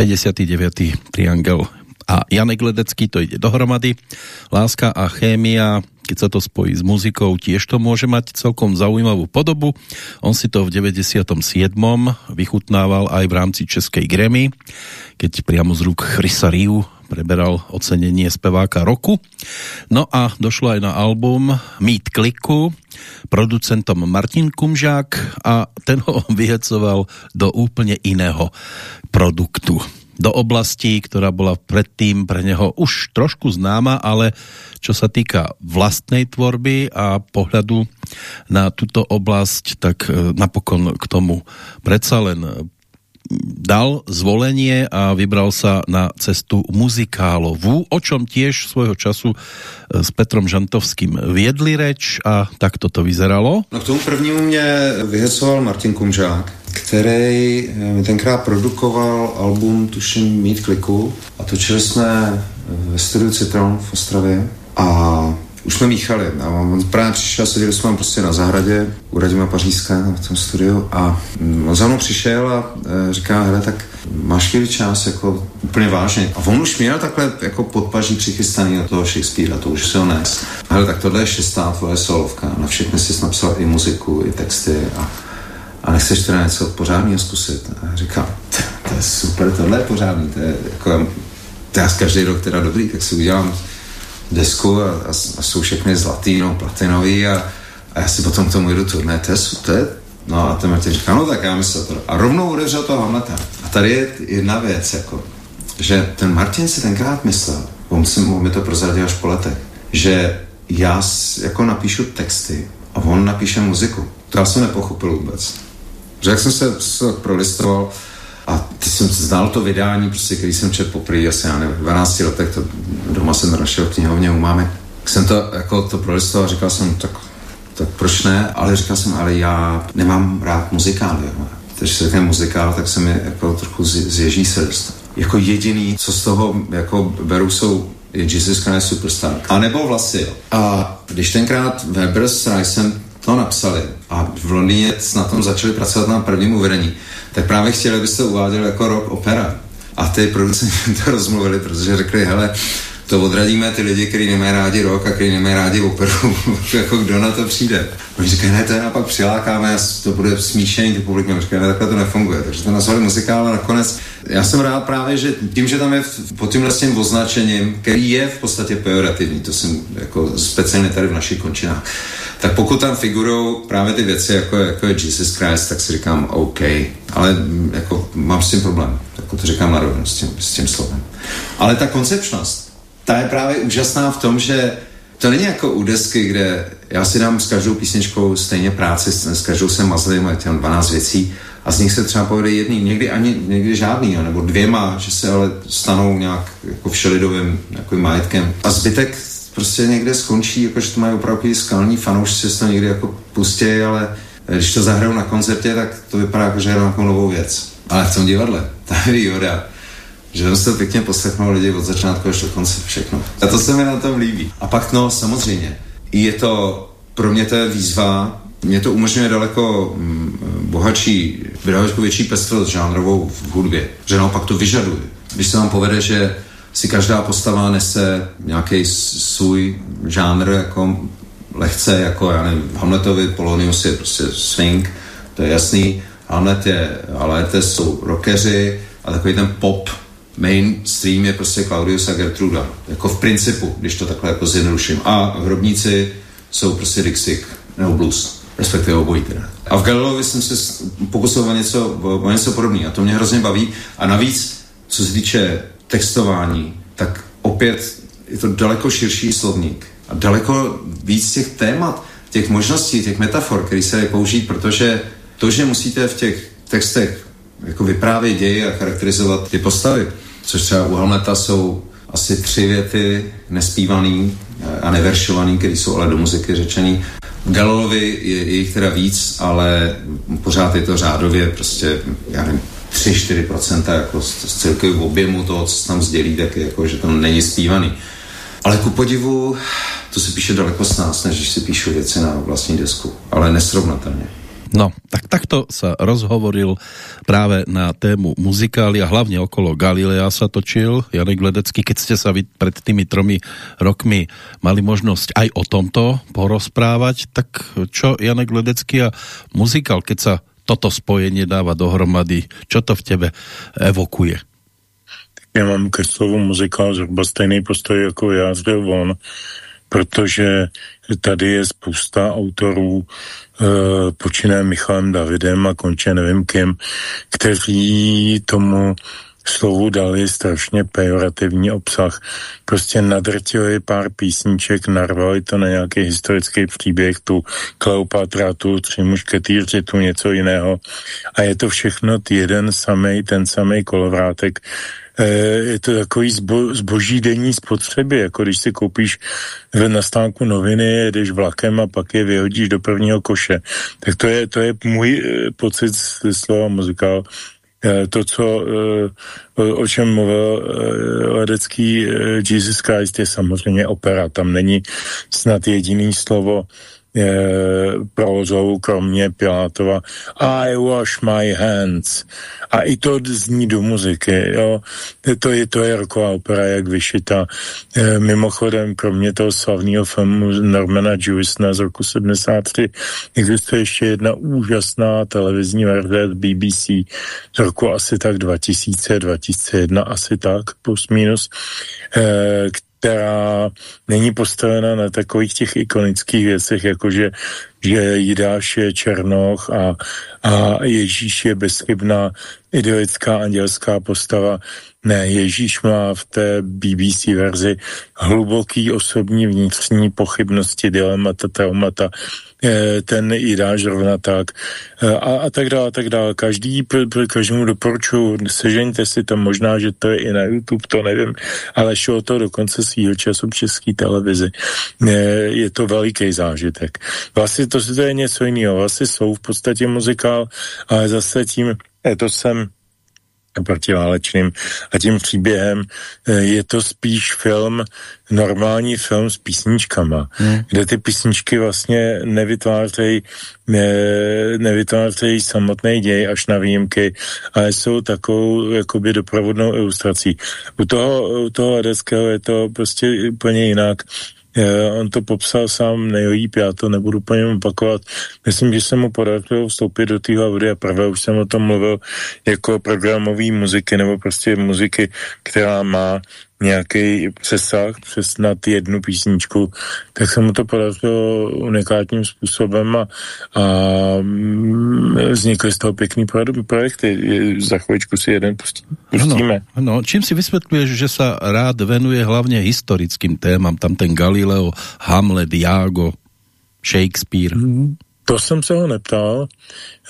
59. Triangel a Janek Ledecký, to ide dohromady. Láska a chémia, keď sa to spojí s muzikou, tiež to môže mať celkom zaujímavú podobu. On si to v 97. vychutnával aj v rámci Českej Grammy, keď priamo z rúk Chrisa Riu preberal ocenenie speváka roku. No a došlo aj na album Meet Kliku, producentom Martin Kumžák a ten ho vyhecoval do úplne iného produktu do oblasti, ktorá bola predtým pre neho už trošku známa, ale čo sa týka vlastnej tvorby a pohľadu na túto oblasť, tak e, napokon k tomu predsa len dal zvolenie a vybral sa na cestu muzikálovú, o čom tiež svojho času e, s Petrom Žantovským viedli reč a tak to vyzeralo. No k tomu prvnímu mě vyhecoval Martin Kumžák, který e, mi tenkrát produkoval album, tuším, Mít kliku a točili jsme e, ve studiu Citron v Ostravě a už jsme míchali. A on právě přišel, seděli jsme prostě na zahradě u Radima Pařízka v tom studiu a mm, on za mnou přišel a e, říká, hele, tak máš chvíli čas, jako úplně vážně. A on už měl takhle jako podpaží přichystaný na toho Shakespearea, to už se ho nes. Hele, tak tohle je šestá tvoje solovka, na všechny jsi napsal i muziku, i texty a, a nechceš teda něco pořádného zkusit. A říkám, to je super, tohle je pořádný, to je jako, to já každý rok teda dobrý, tak si udělám desku a, a, a jsou všechny zlatý, no, platinový a, a já si potom k tomu jdu turné, to je, to je No a ten Martin říká, no tak já myslím to. A rovnou odevřel to Hamleta. A tady je jedna věc, jako, že ten Martin si tenkrát myslel, on, si, on mi to prozradil až po letech, že já jako napíšu texty a on napíše muziku. To já jsem nepochopil vůbec. Že jak jsem se, se prolistoval, a ty jsem znal to vydání, prostě, který jsem četl poprvé asi, já nevím, 12 letech, to doma jsem našel knihovně u mámy. Jsem to, jako to prolistoval říkal jsem, tak, tak proč ne? Ale říkal jsem, ale já nemám rád muzikály. Takže se řekne muzikál, tak se mi jako trochu zježí srst. Jako jediný, co z toho jako beru, jsou je Jesus Christ Superstar. A nebo vlasy. A když tenkrát Weber s Ricem to napsali a v Londýně na tom začali pracovat na prvním uvedení, tak právě chtěli, abyste uváděli jako rock opera. A ty producenti to rozmluvili, protože řekli, hele, to odradíme ty lidi, kteří nemají rádi rock a kteří nemají rádi operu, jako kdo na to přijde. Oni říkají, ne, to je napak přilákáme, to bude smíšený ty publikum. Říkají, ne, takhle to nefunguje. Takže to nazvali muzikál a nakonec já jsem rád právě, že tím, že tam je pod tím označením, který je v podstatě pejorativní, to jsem jako speciálně tady v našich končinách, tak pokud tam figurují právě ty věci, jako, jako je Jesus Christ, tak si říkám OK, ale mm, jako mám s tím problém, tak to říkám na rovinu s tím, s tím slovem. Ale ta koncepčnost, ta je právě úžasná v tom, že to není jako u desky, kde já si dám s každou písničkou stejně práci, s každou se mazlím, a těm 12 věcí a z nich se třeba povede jedný, někdy ani někdy žádný, nebo dvěma, že se ale stanou nějak jako všelidovým jako majetkem. A zbytek prostě někde skončí, jakože to mají opravdu skalní fanoušci, si to někdy jako pustí, ale když to zahrajou na koncertě, tak to vypadá jako, že hrajou nějakou novou věc. Ale v tom divadle, ta je výhoda, že tam se pěkně poslechnou lidi od začátku až do konce všechno. A to se mi na tom líbí. A pak no, samozřejmě, je to, pro mě to je výzva, mě to umožňuje daleko mm, bohatší, daleko větší pestrost žánrovou v hudbě, že naopak to vyžaduje. Když se vám povede, že si každá postava nese nějaký svůj žánr jako lehce, jako já nevím, Hamletovi Polonius je prostě swing, to je jasný, Hamlet je, ale to jsou rockeři a takový ten pop mainstream je prostě Claudius a Gertruda. Jako v principu, když to takhle jako zjednoduším. A hrobníci jsou prostě Dixie nebo blues, respektive obojí teda. A v Galileovi jsem se pokusil o něco, o něco podobného a to mě hrozně baví. A navíc, co se týče textování, tak opět je to daleko širší slovník a daleko víc těch témat, těch možností, těch metafor, které se použít, protože to, že musíte v těch textech jako vyprávět ději a charakterizovat ty postavy, což třeba u Hamleta jsou asi tři věty nespívaný a neveršovaný, které jsou ale do muziky řečený. V Galilovi je, je jich teda víc, ale pořád je to řádově prostě, já nevím, 3-4% jako z, z celkového objemu toho, co se tam sdělí, tak je jako, že to není zpívaný. Ale ku podivu, to se píše daleko s nás, než když si píšu věci na vlastní desku. Ale nesrovnatelně. No, tak takto sa rozhovoril práve na tému muzikály a hlavne okolo Galilea sa točil Janek Ledecký, keď ste sa vy pred tými tromi rokmi mali možnosť aj o tomto porozprávať, tak čo Janek Ledecký a muzikál, keď sa toto spojenie dáva dohromady, čo to v tebe evokuje? Já mám ke slovu muzikál zhruba stejný postoj jako já zde on, protože tady je spousta autorů, e, počínaje Michalem Davidem a konče nevím kým, kteří tomu slovu dali strašně pejorativní obsah. Prostě nadrtili pár písniček, narvali to na nějaký historický příběh, tu Kleopatra, tu tři mušketýři, tu něco jiného. A je to všechno jeden samý, ten samý kolovrátek, je to takový zbo, zboží denní spotřeby, jako když si koupíš na stánku noviny, jedeš vlakem a pak je vyhodíš do prvního koše. Tak to je, to je můj eh, pocit z slova muzikál. Eh, to, co, eh, o čem mluvil ledecký Jesus Christ, je samozřejmě opera. Tam není snad jediný slovo, prozou, kromě Pilátova I wash my hands. A i to zní do muziky, jo. To je, to je roková opera, jak vyšita. E, mimochodem, kromě toho slavného filmu Normana Jewisna z roku 73, existuje ještě jedna úžasná televizní verze BBC z roku asi tak 2000, 2001, asi tak, plus minus, e, která není postavena na takových těch ikonických věcech, jakože že Jidáš je Černoch a, a Ježíš je bezchybná idylická andělská postava. Ne, Ježíš má v té BBC verzi hluboký osobní vnitřní pochybnosti, dilemata, traumata, ten i dáš zrovna tak eh, a, a tak dále, a tak dále. Každý, každému doporučuji, sežeňte si to, možná, že to je i na YouTube, to nevím, ale šlo to dokonce svýho času v české televizi. Eh, je to veliký zážitek. Vlastně to, to je něco jiného. Vlastně jsou v podstatě muzikál, ale zase tím to jsem protiválečným a tím příběhem eh, je to spíš film, normální film s písničkama, hmm. kde ty písničky vlastně nevytvářejí ne, nevytvářejí samotný děj až na výjimky, ale jsou takovou jakoby doprovodnou ilustrací. U toho, u toho Adeckého je to prostě úplně jinak on to popsal sám nejlíp, já to nebudu po něm opakovat. Myslím, že se mu podařilo vstoupit do té hlavy a prvé už jsem o tom mluvil jako programový muziky nebo prostě muziky, která má nějaký přesah přes nad jednu písničku, tak se mu to podařilo unikátním způsobem a, a mm, vznikly z toho pěkný projekty. Za chvíličku si jeden pustíme. Ano, ano. Čím si vysvětluješ, že se rád venuje hlavně historickým témam, tam ten Galileo, Hamlet, Jago, Shakespeare? Mm. To jsem se ho neptal,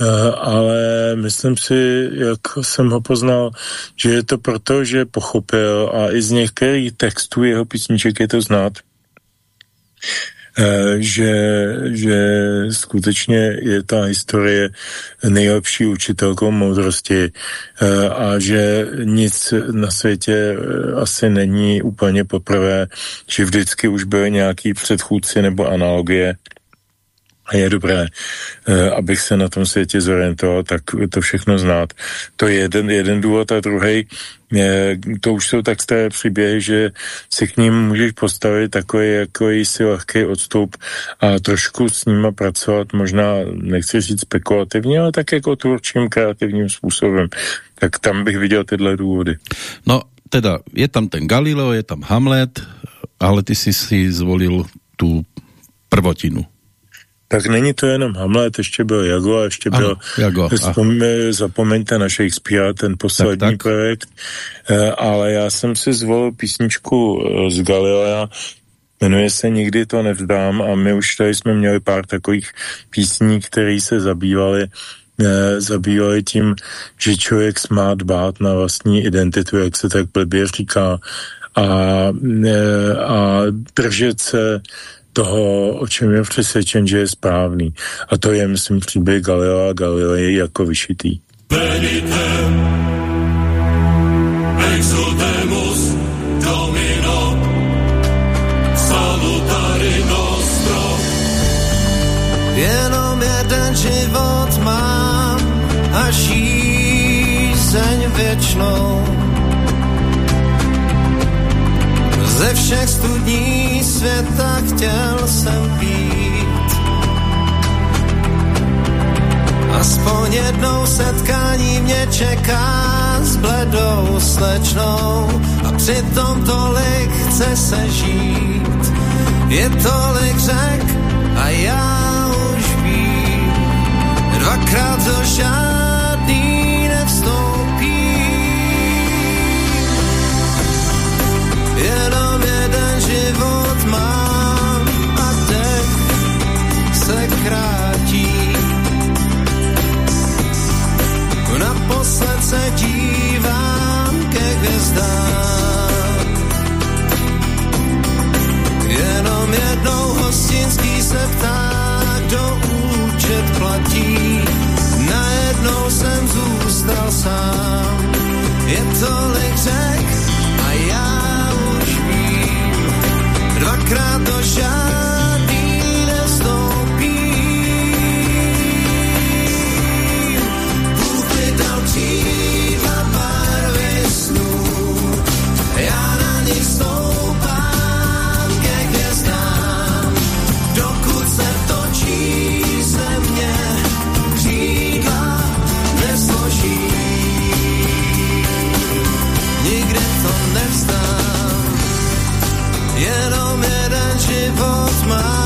eh, ale myslím si, jak jsem ho poznal, že je to proto, že pochopil a i z některých textů jeho písniček je to znát, eh, že, že skutečně je ta historie nejlepší učitelkou moudrosti eh, a že nic na světě asi není úplně poprvé, že vždycky už byly nějaký předchůdci nebo analogie a je dobré, eh, abych se na tom světě zorientoval, tak to všechno znát. To je jeden, jeden důvod a druhý, to už jsou tak staré příběhy, že si k ním můžeš postavit takový jako si lehký odstup a trošku s nima pracovat, možná nechci říct spekulativně, ale tak jako tvůrčím kreativním způsobem. Tak tam bych viděl tyhle důvody. No, teda je tam ten Galileo, je tam Hamlet, ale ty si si zvolil tu prvotinu tak není to jenom Hamlet, ještě byl Jago a ještě byl, Jago, vzpom, zapomeňte na Shakespeare, ten poslední tak, tak. projekt, e, ale já jsem si zvolil písničku eh, z Galilea, jmenuje se Nikdy to nevzdám a my už tady jsme měli pár takových písní, které se zabývaly e, zabývali tím, že člověk má dbát na vlastní identitu, jak se tak blbě říká, a, a držet se toho, o čem je přesvědčen, že je správný. A to je, myslím, příběh Galileo Galilea Galilei jako vyšitý. Jenom jeden život mám a žízeň věčnou. Ze všech studních světa chtěl jsem být. Aspoň jednou setkání mě čeká s bledou slečnou a přitom tolik chce se žít. Je tolik řek a já už vím, dvakrát do Naposled se dívám ke hvězdám. Jenom jednou hostinský se ptá, kdo účet platí. Najednou jsem zůstal sám. Je tolik řek a já už vím. Dvakrát to žádný give of my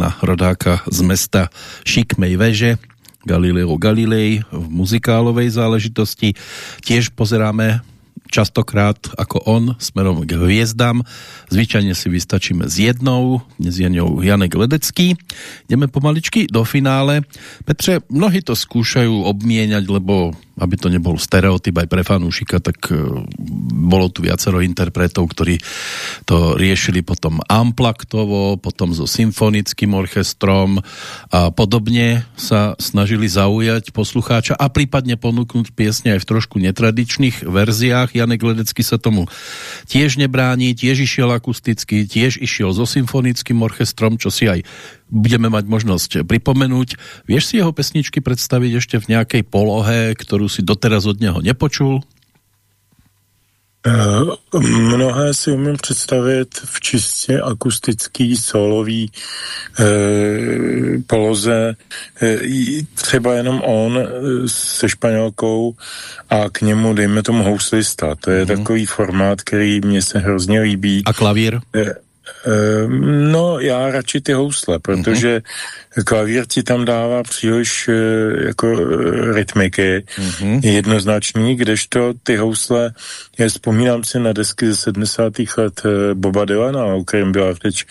spomienka na rodáka z mesta Šikmej veže, Galileo Galilei v muzikálovej záležitosti. Tiež pozeráme častokrát ako on smerom k hviezdám. Zvyčajne si vystačíme s jednou, dnes je ňou Janek Ledecký. Ideme pomaličky do finále. Petře, mnohí to skúšajú obmieniať, lebo aby to nebol stereotyp aj pre fanúšika, tak e, bolo tu viacero interpretov, ktorí to riešili potom amplaktovo, potom so symfonickým orchestrom a podobne sa snažili zaujať poslucháča a prípadne ponúknuť piesne aj v trošku netradičných verziách. Janek Ledecký sa tomu tiež nebráni, tiež išiel akusticky, tiež išiel so symfonickým orchestrom, čo si aj budeme mať možnosť pripomenúť. Vieš si jeho pesničky predstaviť ešte v nejakej polohe, ktorú si doteraz od neho nepočul? Eh, Mnohé si umím představit v čistě akustický solový eh, poloze. I třeba jenom on se španělkou a k němu dejme tomu houslista. To je takový formát, který mně se hrozně líbí. A klavír? Eh, No, já radši ty housle, protože klavír ti tam dává příliš eh, jako eh, rytmiky jednoznačný, kdežto ty housle, já vzpomínám si na desky ze 70. let eh, Boba Dylana, o kterém byla řeč.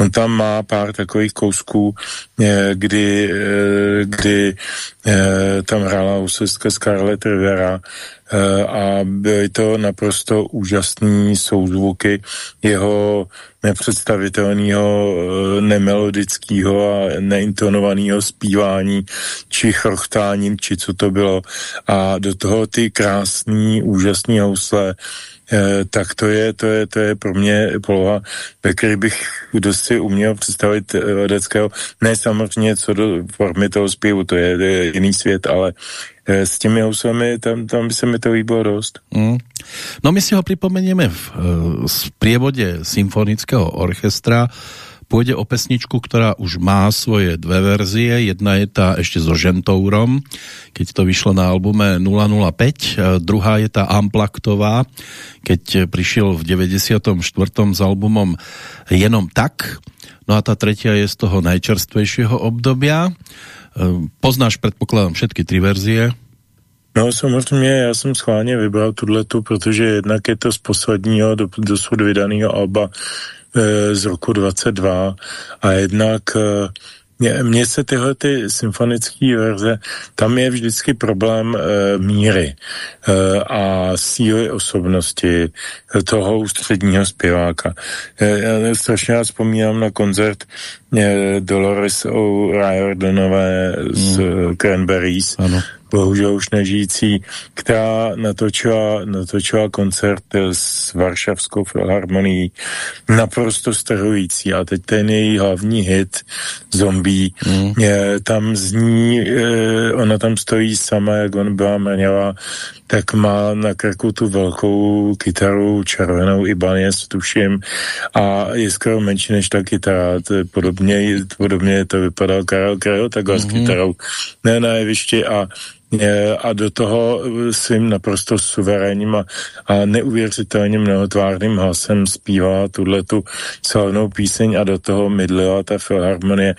On tam má pár takových kousků, kdy, kdy tam hrála huslistka Scarlett Rivera a byly to naprosto úžasné souzvuky jeho nepředstavitelného, nemelodického a neintonovaného zpívání, či chrochtání, či co to bylo. A do toho ty krásný, úžasný housle, Eh, tak to je, to je, to je pro mě poloha, ve které bych dost si uměl představit eh, ledeckého. Ne samozřejmě co do formy toho zpěvu, to je, je jiný svět, ale eh, s těmi houslami, tam, tam by se mi to líbilo dost. Mm. No my si ho připomenieme v, v prievodě symfonického orchestra, Pôjde o pesničku, ktorá už má svoje dve verzie. Jedna je tá ešte so Žentourom, keď to vyšlo na albume 005. Druhá je tá Amplaktová, keď prišiel v 94. s albumom Jenom tak. No a tá tretia je z toho najčerstvejšieho obdobia. Poznáš, predpokladám, všetky tri verzie. No samozřejmě, já jsem schválně vybral tuhletu, protože jednak je to z posledního do, dosud vydaného alba z roku 22 a jednak eh, mně se tyhle ty symfonické verze, tam je vždycky problém e, míry e, a síly osobnosti toho ústředního zpěváka. E, já strašně rád vzpomínám na koncert e, Dolores O'Riordanové z mm. Cranberries, ano bohužel už nežijící, která natočila, natočila koncert s Varšavskou filharmonií naprosto strhující a teď ten její hlavní hit Zombie, mm. je, tam zní, je, ona tam stojí sama, jak on byla mrňavá, tak má na krku tu velkou kytaru červenou Ibanez, tuším, a je skoro menší než ta kytara. To je podobně, podobně to vypadal Karel takhle mm-hmm. s kytarou ne na jevišti a a do toho svým naprosto suverénním a, a neuvěřitelně mnohotvárným hlasem zpívala tuhle tu slavnou píseň a do toho mydlila ta filharmonie.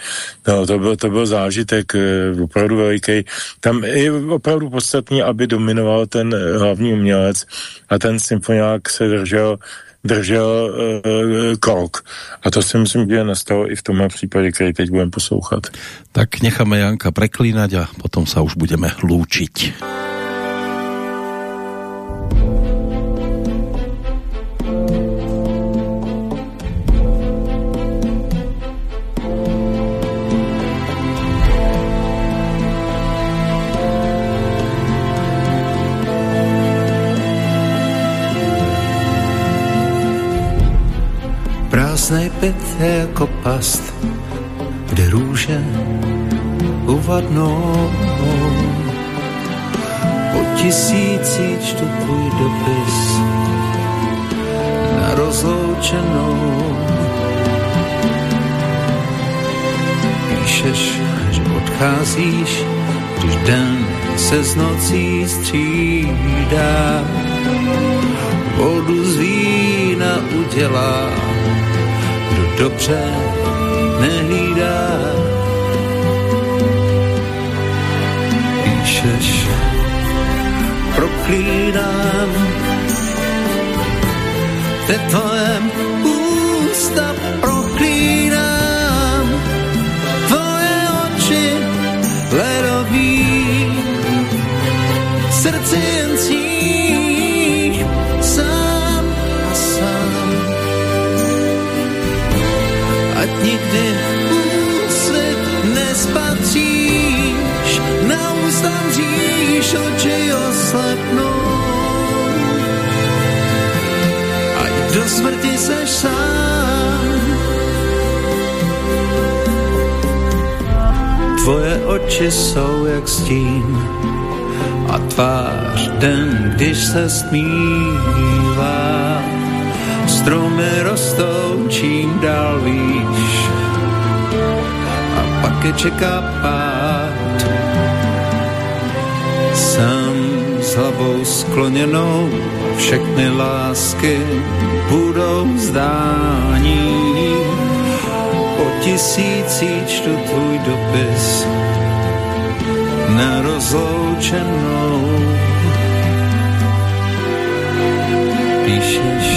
No, to byl, to byl zážitek eh, opravdu veliký. Tam je opravdu podstatný, aby dominoval ten hlavní umělec a ten symfoniák se držel držel uh, krok. A to si myslím, že nastalo i v tomhle případě, který teď budeme poslouchat. Tak necháme Janka preklínať a potom sa už budeme lúčiť. Je jako past, kde růže uvadnou. Po tisící čtu tvůj dopis na rozloučenou. Píšeš, že odcházíš, když den se z nocí střídá. Vodu z vína udělá dobře nehlídá. Píšeš, proklínám, te tvojem ústa proklínám, tvoje oči ledový, srdci jen nikdy úsvit nespatříš, na ústa mříš, oči oslepnou. Ať do smrti seš sám. Tvoje oči jsou jak stín a tvář den, když se smívá. Stromy rostou čím dál výš také čeká pád. Sám s hlavou skloněnou všechny lásky budou zdání. Po tisící čtu tvůj dopis na rozloučenou. Píšeš,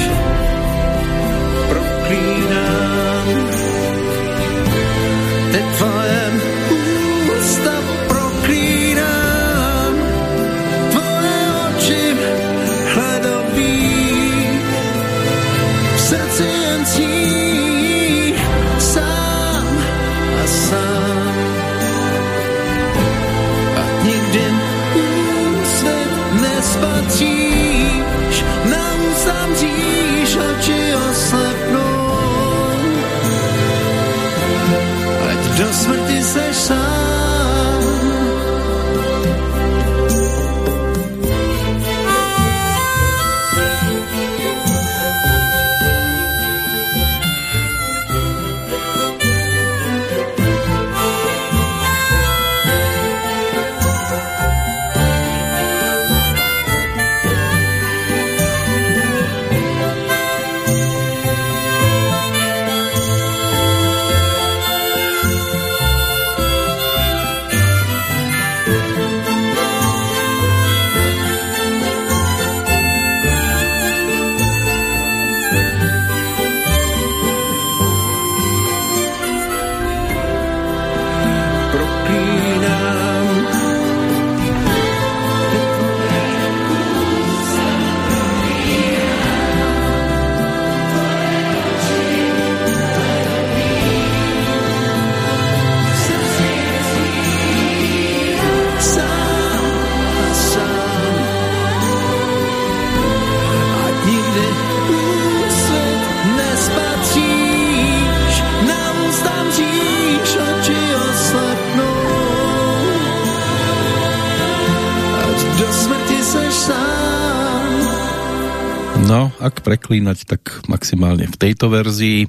ak preklínať, tak maximálne v tejto verzii.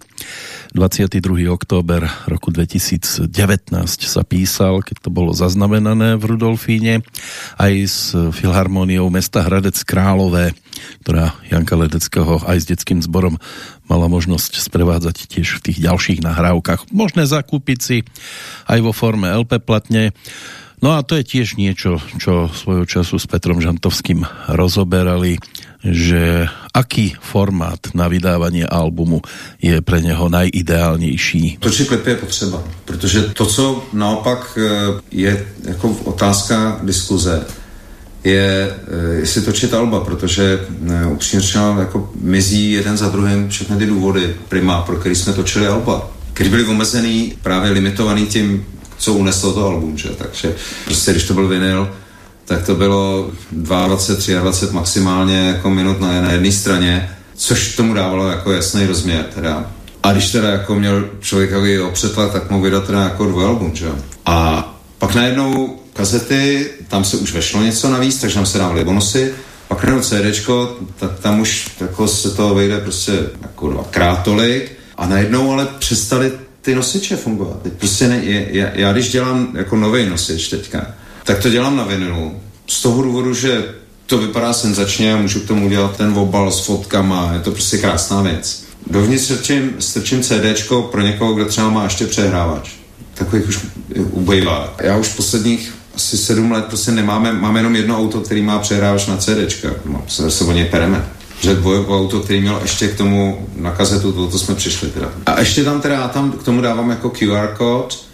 22. október roku 2019 sa písal, keď to bolo zaznamenané v Rudolfíne, aj s Filharmóniou mesta Hradec Králové, ktorá Janka Ledeckého aj s detským zborom mala možnosť sprevádzať tiež v tých ďalších nahrávkach. Možné zakúpiť si aj vo forme LP platne. No a to je tiež niečo, čo svojho času s Petrom Žantovským rozoberali že aký formát na vydávání albumu je pre něho najideálnější? Točit klipy je potřeba, protože to, co naopak eh, je jako otázka diskuze, je, eh, jestli točit alba, protože eh, upřímně řečeno jako mizí jeden za druhým všechny ty důvody prima, pro který jsme točili alba, který byly omezený, právě limitovaný tím, co uneslo to album, že? takže prostě když to byl vinyl, tak to bylo 22, 23 maximálně jako minut na, na jedné straně, což tomu dávalo jako jasný rozměr teda. A když teda jako měl člověk jako opřetla, tak mohl vydat teda jako dvojalbum, že A pak najednou kazety, tam se už vešlo něco navíc, takže tam se dávaly bonusy, pak najednou CDčko, tak tam už jako se to vejde prostě jako dvakrát tolik a najednou ale přestali ty nosiče fungovat. Prostě ne, já, já, když dělám jako nový nosič teďka, tak to dělám na vinilu. Z toho důvodu, že to vypadá senzačně a můžu k tomu udělat ten obal s fotkama, je to prostě krásná věc. Dovnitř strčím, strčím CDčko pro někoho, kdo třeba má ještě přehrávač. Takových už ubejvá. Já už posledních asi sedm let prostě nemáme, máme jenom jedno auto, který má přehrávač na CDčka. No, se, se o něj pereme. Že dvojové auto, který měl ještě k tomu na kazetu, to, to jsme přišli teda. A ještě tam teda, tam k tomu dávám jako QR kód,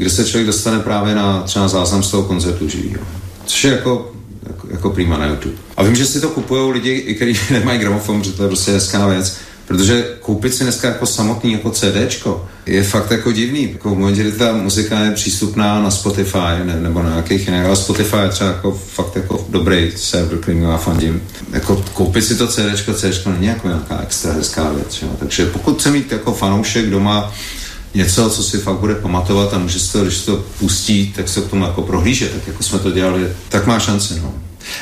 kde se člověk dostane právě na třeba záznam z toho koncertu živýho. Což je jako, jako, jako prima na YouTube. A vím, že si to kupují lidi, kteří nemají gramofon, protože to je prostě hezká věc. Protože koupit si dneska jako samotný jako CDčko je fakt jako divný. Jako v momentě, kdy ta muzika je přístupná na Spotify ne, nebo na nějakých jiných, ale Spotify je třeba jako fakt jako dobrý server, který já fandím. Jako koupit si to CDčko, CDčko není jako nějaká extra hezká věc. Jo? Takže pokud chce mít jako fanoušek doma něco, co si fakt bude pamatovat a může se to, když to pustí, tak se k tomu jako prohlíže, tak jako jsme to dělali, tak má šanci, no.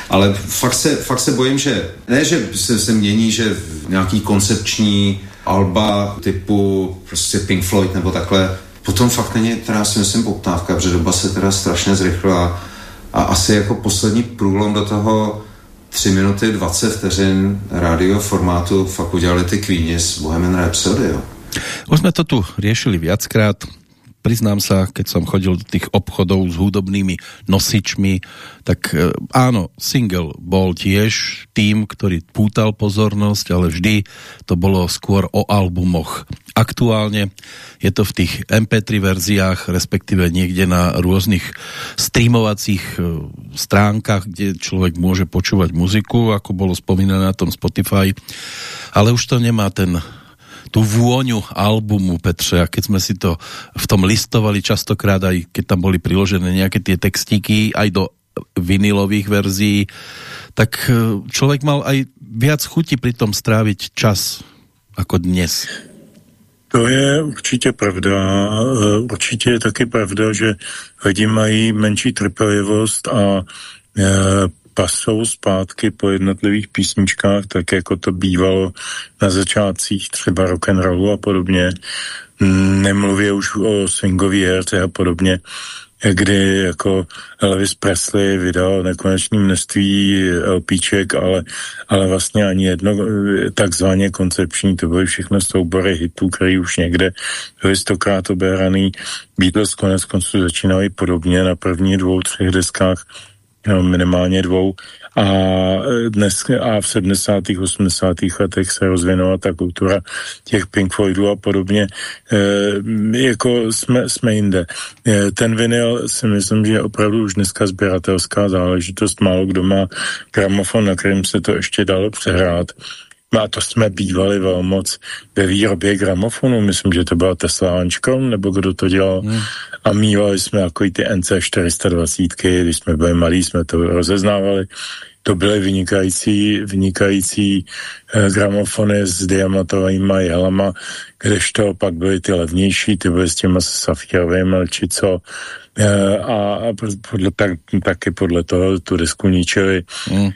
Ale fakt se, fakt se bojím, že ne, že se, se mění, že nějaký koncepční alba typu prostě Pink Floyd nebo takhle, potom fakt není teda si myslím poptávka, protože doba se teda strašně zrychlila a asi jako poslední průlom do toho 3 minuty 20 vteřin rádio formátu fakt udělali ty Queeni Bohemian Rhapsody, jo. Už sme to tu riešili viackrát. Priznám sa, keď som chodil do tých obchodov s hudobnými nosičmi, tak e, áno, single bol tiež tým, ktorý pútal pozornosť, ale vždy to bolo skôr o albumoch. Aktuálne je to v tých MP3 verziách, respektíve niekde na rôznych streamovacích e, stránkach, kde človek môže počúvať muziku, ako bolo spomínané na tom Spotify, ale už to nemá ten tu vôňu albumu, Petře, a keď sme si to v tom listovali častokrát, aj keď tam boli priložené nejaké tie textíky, aj do vinilových verzií, tak e, člověk mal aj viac chuti pri tom stráviť čas ako dnes. To je určitě pravda. E, určitě je taky pravda, že lidi mají menší trpělivost a e, pasou zpátky po jednotlivých písničkách, tak jako to bývalo na začátcích třeba rock and rollu a podobně. Nemluvě už o swingové herce a podobně, kdy jako Elvis Presley vydal nekonečné množství LPček, ale, ale vlastně ani jedno takzvaně koncepční, to byly všechno soubory hitů, které už někde byly stokrát obéraný. Beatles konec konců začínali podobně na první dvou, třech deskách minimálně dvou. A dnes a v 70. 80. letech se rozvinula ta kultura těch Pink Floydů a podobně. E, jako jsme, jsme jinde. E, ten vinyl si myslím, že je opravdu už dneska sběratelská záležitost. Málo kdo má gramofon, na kterým se to ještě dalo přehrát. A to jsme bývali velmoc ve výrobě gramofonu, myslím, že to byla Tesla Ančkom, nebo kdo to dělal. Hmm. A mývali jsme jako ty NC 420, když jsme byli malí, jsme to rozeznávali. To byly vynikající, vynikající eh, gramofony s diamantovými jelama, kdežto pak byly ty levnější, ty byly s těma safírovými či co a, a podle, tak, taky podle toho tu desku ničili mm.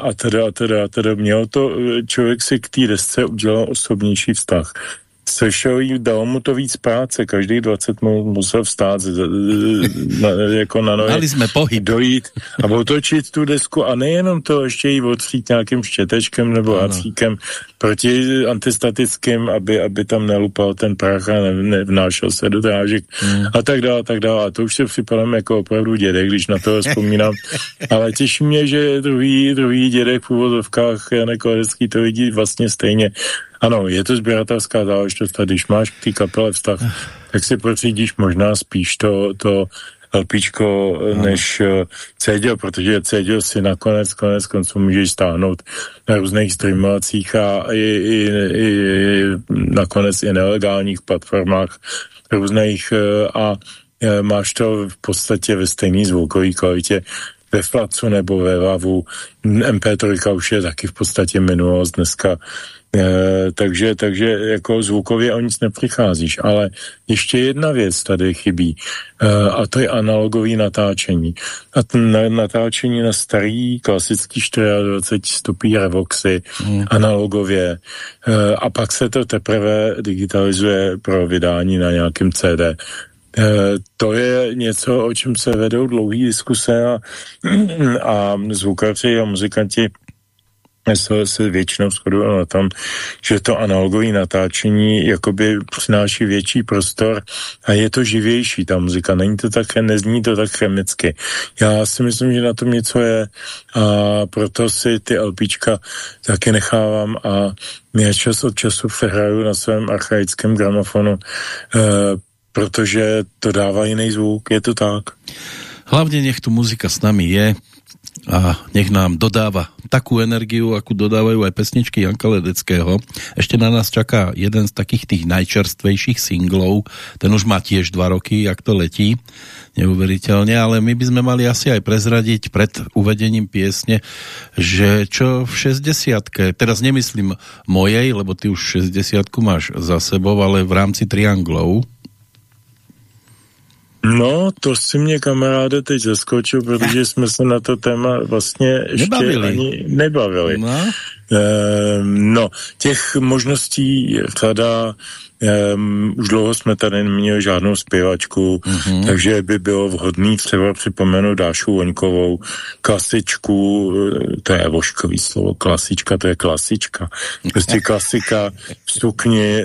a teda a teda a teda mělo to, člověk si k té desce udělal osobnější vztah sešel jí, dal mu to víc práce, každý 20 mu musel vstát na, jako na nohy. Mali jsme pohyb. Dojít a otočit tu desku a nejenom to, ještě jí otřít nějakým štětečkem nebo acíkem proti antistatickým, aby, aby tam nelupal ten prach a ne, nevnášel se do drážek hmm. a tak dále, a tak dále. A to už se připadám jako opravdu dědek, když na to vzpomínám. Ale těší mě, že druhý, druhý dědek v úvozovkách Janek Kolecký to vidí vlastně stejně. Ano, je to sběratelská záležitost a když máš k té kapele vztah, tak si pořídíš možná spíš to, to LPčko, než uh, CD, protože CD si nakonec, konec konců můžeš stáhnout na různých streamovacích a i, i, i, i nakonec i nelegálních platformách různých uh, a uh, máš to v podstatě ve stejné zvukové kvalitě ve Flacu nebo ve Vavu. MP3 už je taky v podstatě minulost dneska E, takže, takže jako zvukově o nic nepřicházíš. Ale ještě jedna věc tady chybí e, a to je analogový natáčení. A ten na, natáčení na starý klasický 24 stupí revoxy hmm. analogově e, a pak se to teprve digitalizuje pro vydání na nějakém CD. To je něco, o čem se vedou dlouhé diskuse a, a zvukaři a muzikanti se, se většinou shodují na tom, že to analogové natáčení jakoby přináší větší prostor a je to živější, ta muzika. Není to tak, nezní to tak chemicky. Já si myslím, že na tom něco je a proto si ty LPčka taky nechávám a já čas od času přehraju na svém archaickém gramofonu, e, protože to dává jiný zvuk, je to tak. Hlavně nech tu muzika s nami je, a nech nám dodáva takú energiu, akú dodávajú aj pesničky Janka Ledeckého. Ešte na nás čaká jeden z takých tých najčerstvejších singlov, ten už má tiež dva roky, jak to letí, neuveriteľne, ale my by sme mali asi aj prezradiť pred uvedením piesne, že čo v 60 teraz nemyslím mojej, lebo ty už 60 máš za sebou, ale v rámci trianglov, No, to si mě kamaráde teď zaskočil, protože jsme se na to téma vlastně ještě nebavili. ani nebavili. No. Ehm, no, těch možností je řada, Um, už dlouho jsme tady neměli žádnou zpěvačku, mm-hmm. takže by bylo vhodné třeba připomenout Dášu Voňkovou, klasičku, eh, to je voškový slovo, klasička, to je klasička. Prostě klasika v sukni e,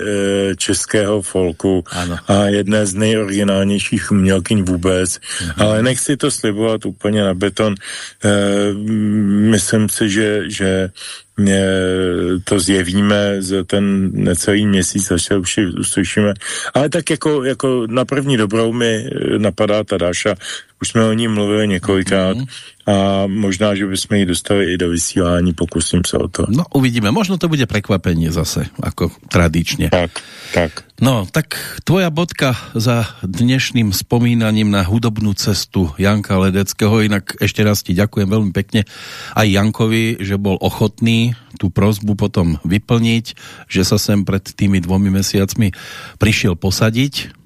českého folku ano. a jedné z nejoriginálnějších umělkyň vůbec. Mm-hmm. Ale nechci to slibovat úplně na beton. E, myslím si, že, že to zjevíme za ten necelý měsíc, až se uslyšíme. Ale tak jako, jako na první dobrou mi napadá ta Dáša, už jsme o ní mluvili několikrát. Mm-hmm a možná, že bychom ji dostali i do vysílání, pokusím se o to. No uvidíme, možno to bude prekvapení zase, jako tradičně. Tak, tak. No, tak tvoja bodka za dnešným spomínaním na hudobnú cestu Janka Ledeckého, inak ešte raz ti ďakujem veľmi pekne aj Jankovi, že bol ochotný tú prozbu potom vyplniť, že sa sem pred tými dvomi mesiacmi prišiel posadiť.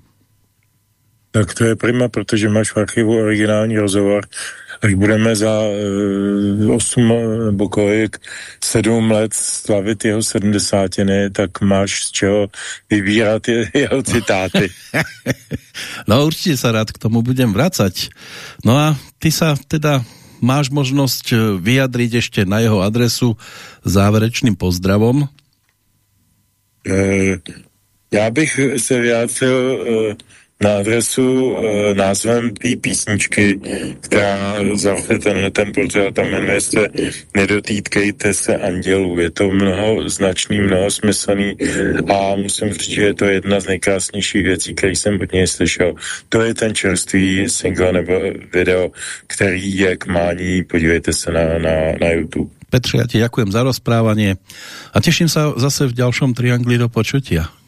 Tak to je prima, protože máš v archivu originální rozhovor až budeme za uh, 8 nebo kolik, 7 let slavit jeho sedmdesátiny, tak máš z čeho vybírat je, jeho citáty. no určitě se rád k tomu budem vracať. No a ty sa teda máš možnosť eh, vyjadriť ešte na jeho adresu záverečným pozdravom? Uh, já bych se vyjádřil uh, na adresu e, názvem té písničky, která zavře tenhle ten pořád a jmenuje se Nedotýtkejte se andělů. Je to mnoho značný, mnoho smyslný a musím říct, že je to jedna z nejkrásnějších věcí, které jsem od něj slyšel. To je ten čerstvý single nebo video, který je k mání, podívejte se na, na, na YouTube. Petře, já ti děkujem za rozprávanie a těším se zase v dalším triangli do počutia.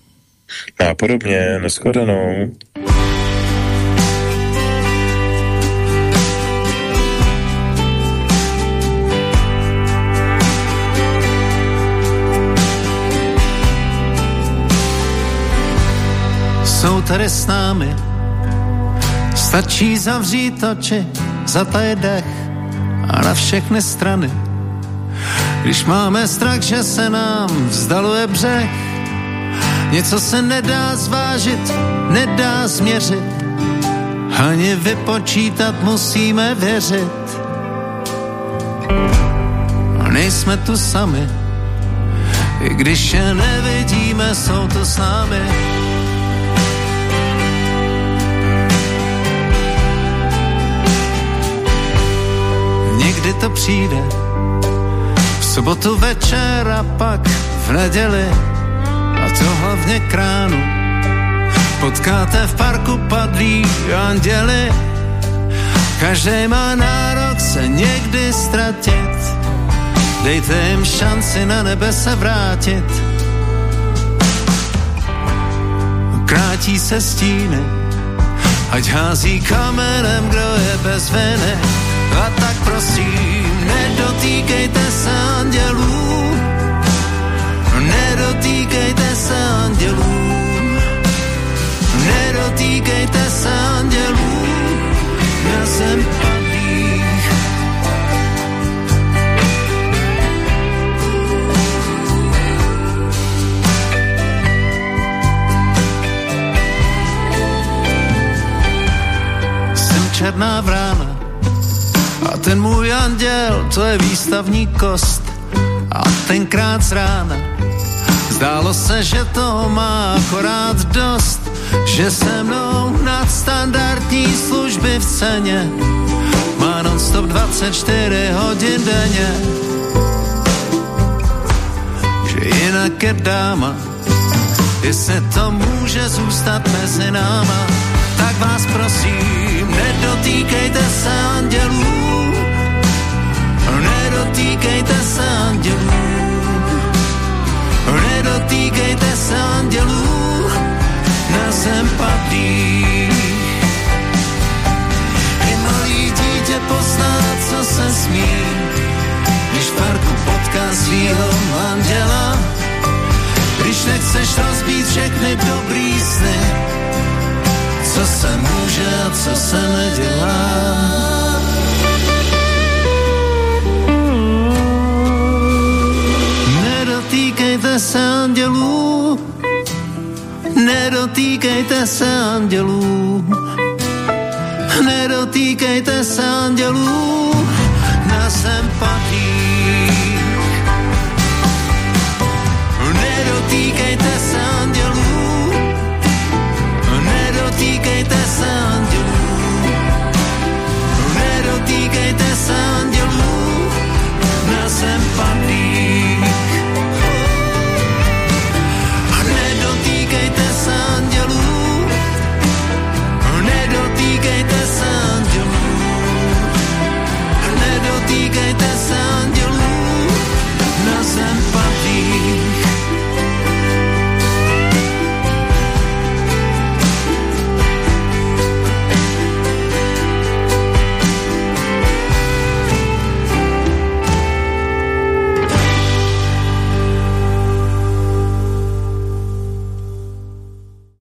A podobně, nashledanou. Jsou tady s námi Stačí zavřít oči, zatajit dech a na všechny strany. Když máme strach, že se nám vzdaluje břeh, něco se nedá zvážit, nedá změřit, ani vypočítat musíme věřit. Nejsme tu sami, i když je nevidíme, jsou tu s námi. Někdy to přijde, v sobotu večer a pak v neděli, to hlavně kránu. Potkáte v parku padlí anděli, každý má nárok se někdy ztratit. Dejte jim šanci na nebe se vrátit. Krátí se stíny, ať hází kamenem, kdo je bez viny. A tak prosím, nedotýkejte se andělů, nedotýkejte se andělů, nedotýkejte se andělů, já jsem černá vrána, a ten můj anděl, to je výstavní kost. A tenkrát z rána zdálo se, že to má akorát dost, že se mnou nadstandardní služby v ceně má non-stop 24 hodin denně. Že jinak je dáma, jestli to může zůstat mezi náma, tak vás prosím, nedotýkejte se andělů, nedotýkejte se andělů, nedotýkejte se andělů na zem padlých. I malý dítě pozná, co se smí, když v parku potká svýho anděla, když nechceš rozbít všechny dobrý sny, co se může a co se nedělá. Nedotýkejte se andělů, nedotýkejte se andělů, nedotýkejte se andělů. Na sympatí. Nedotýkejte se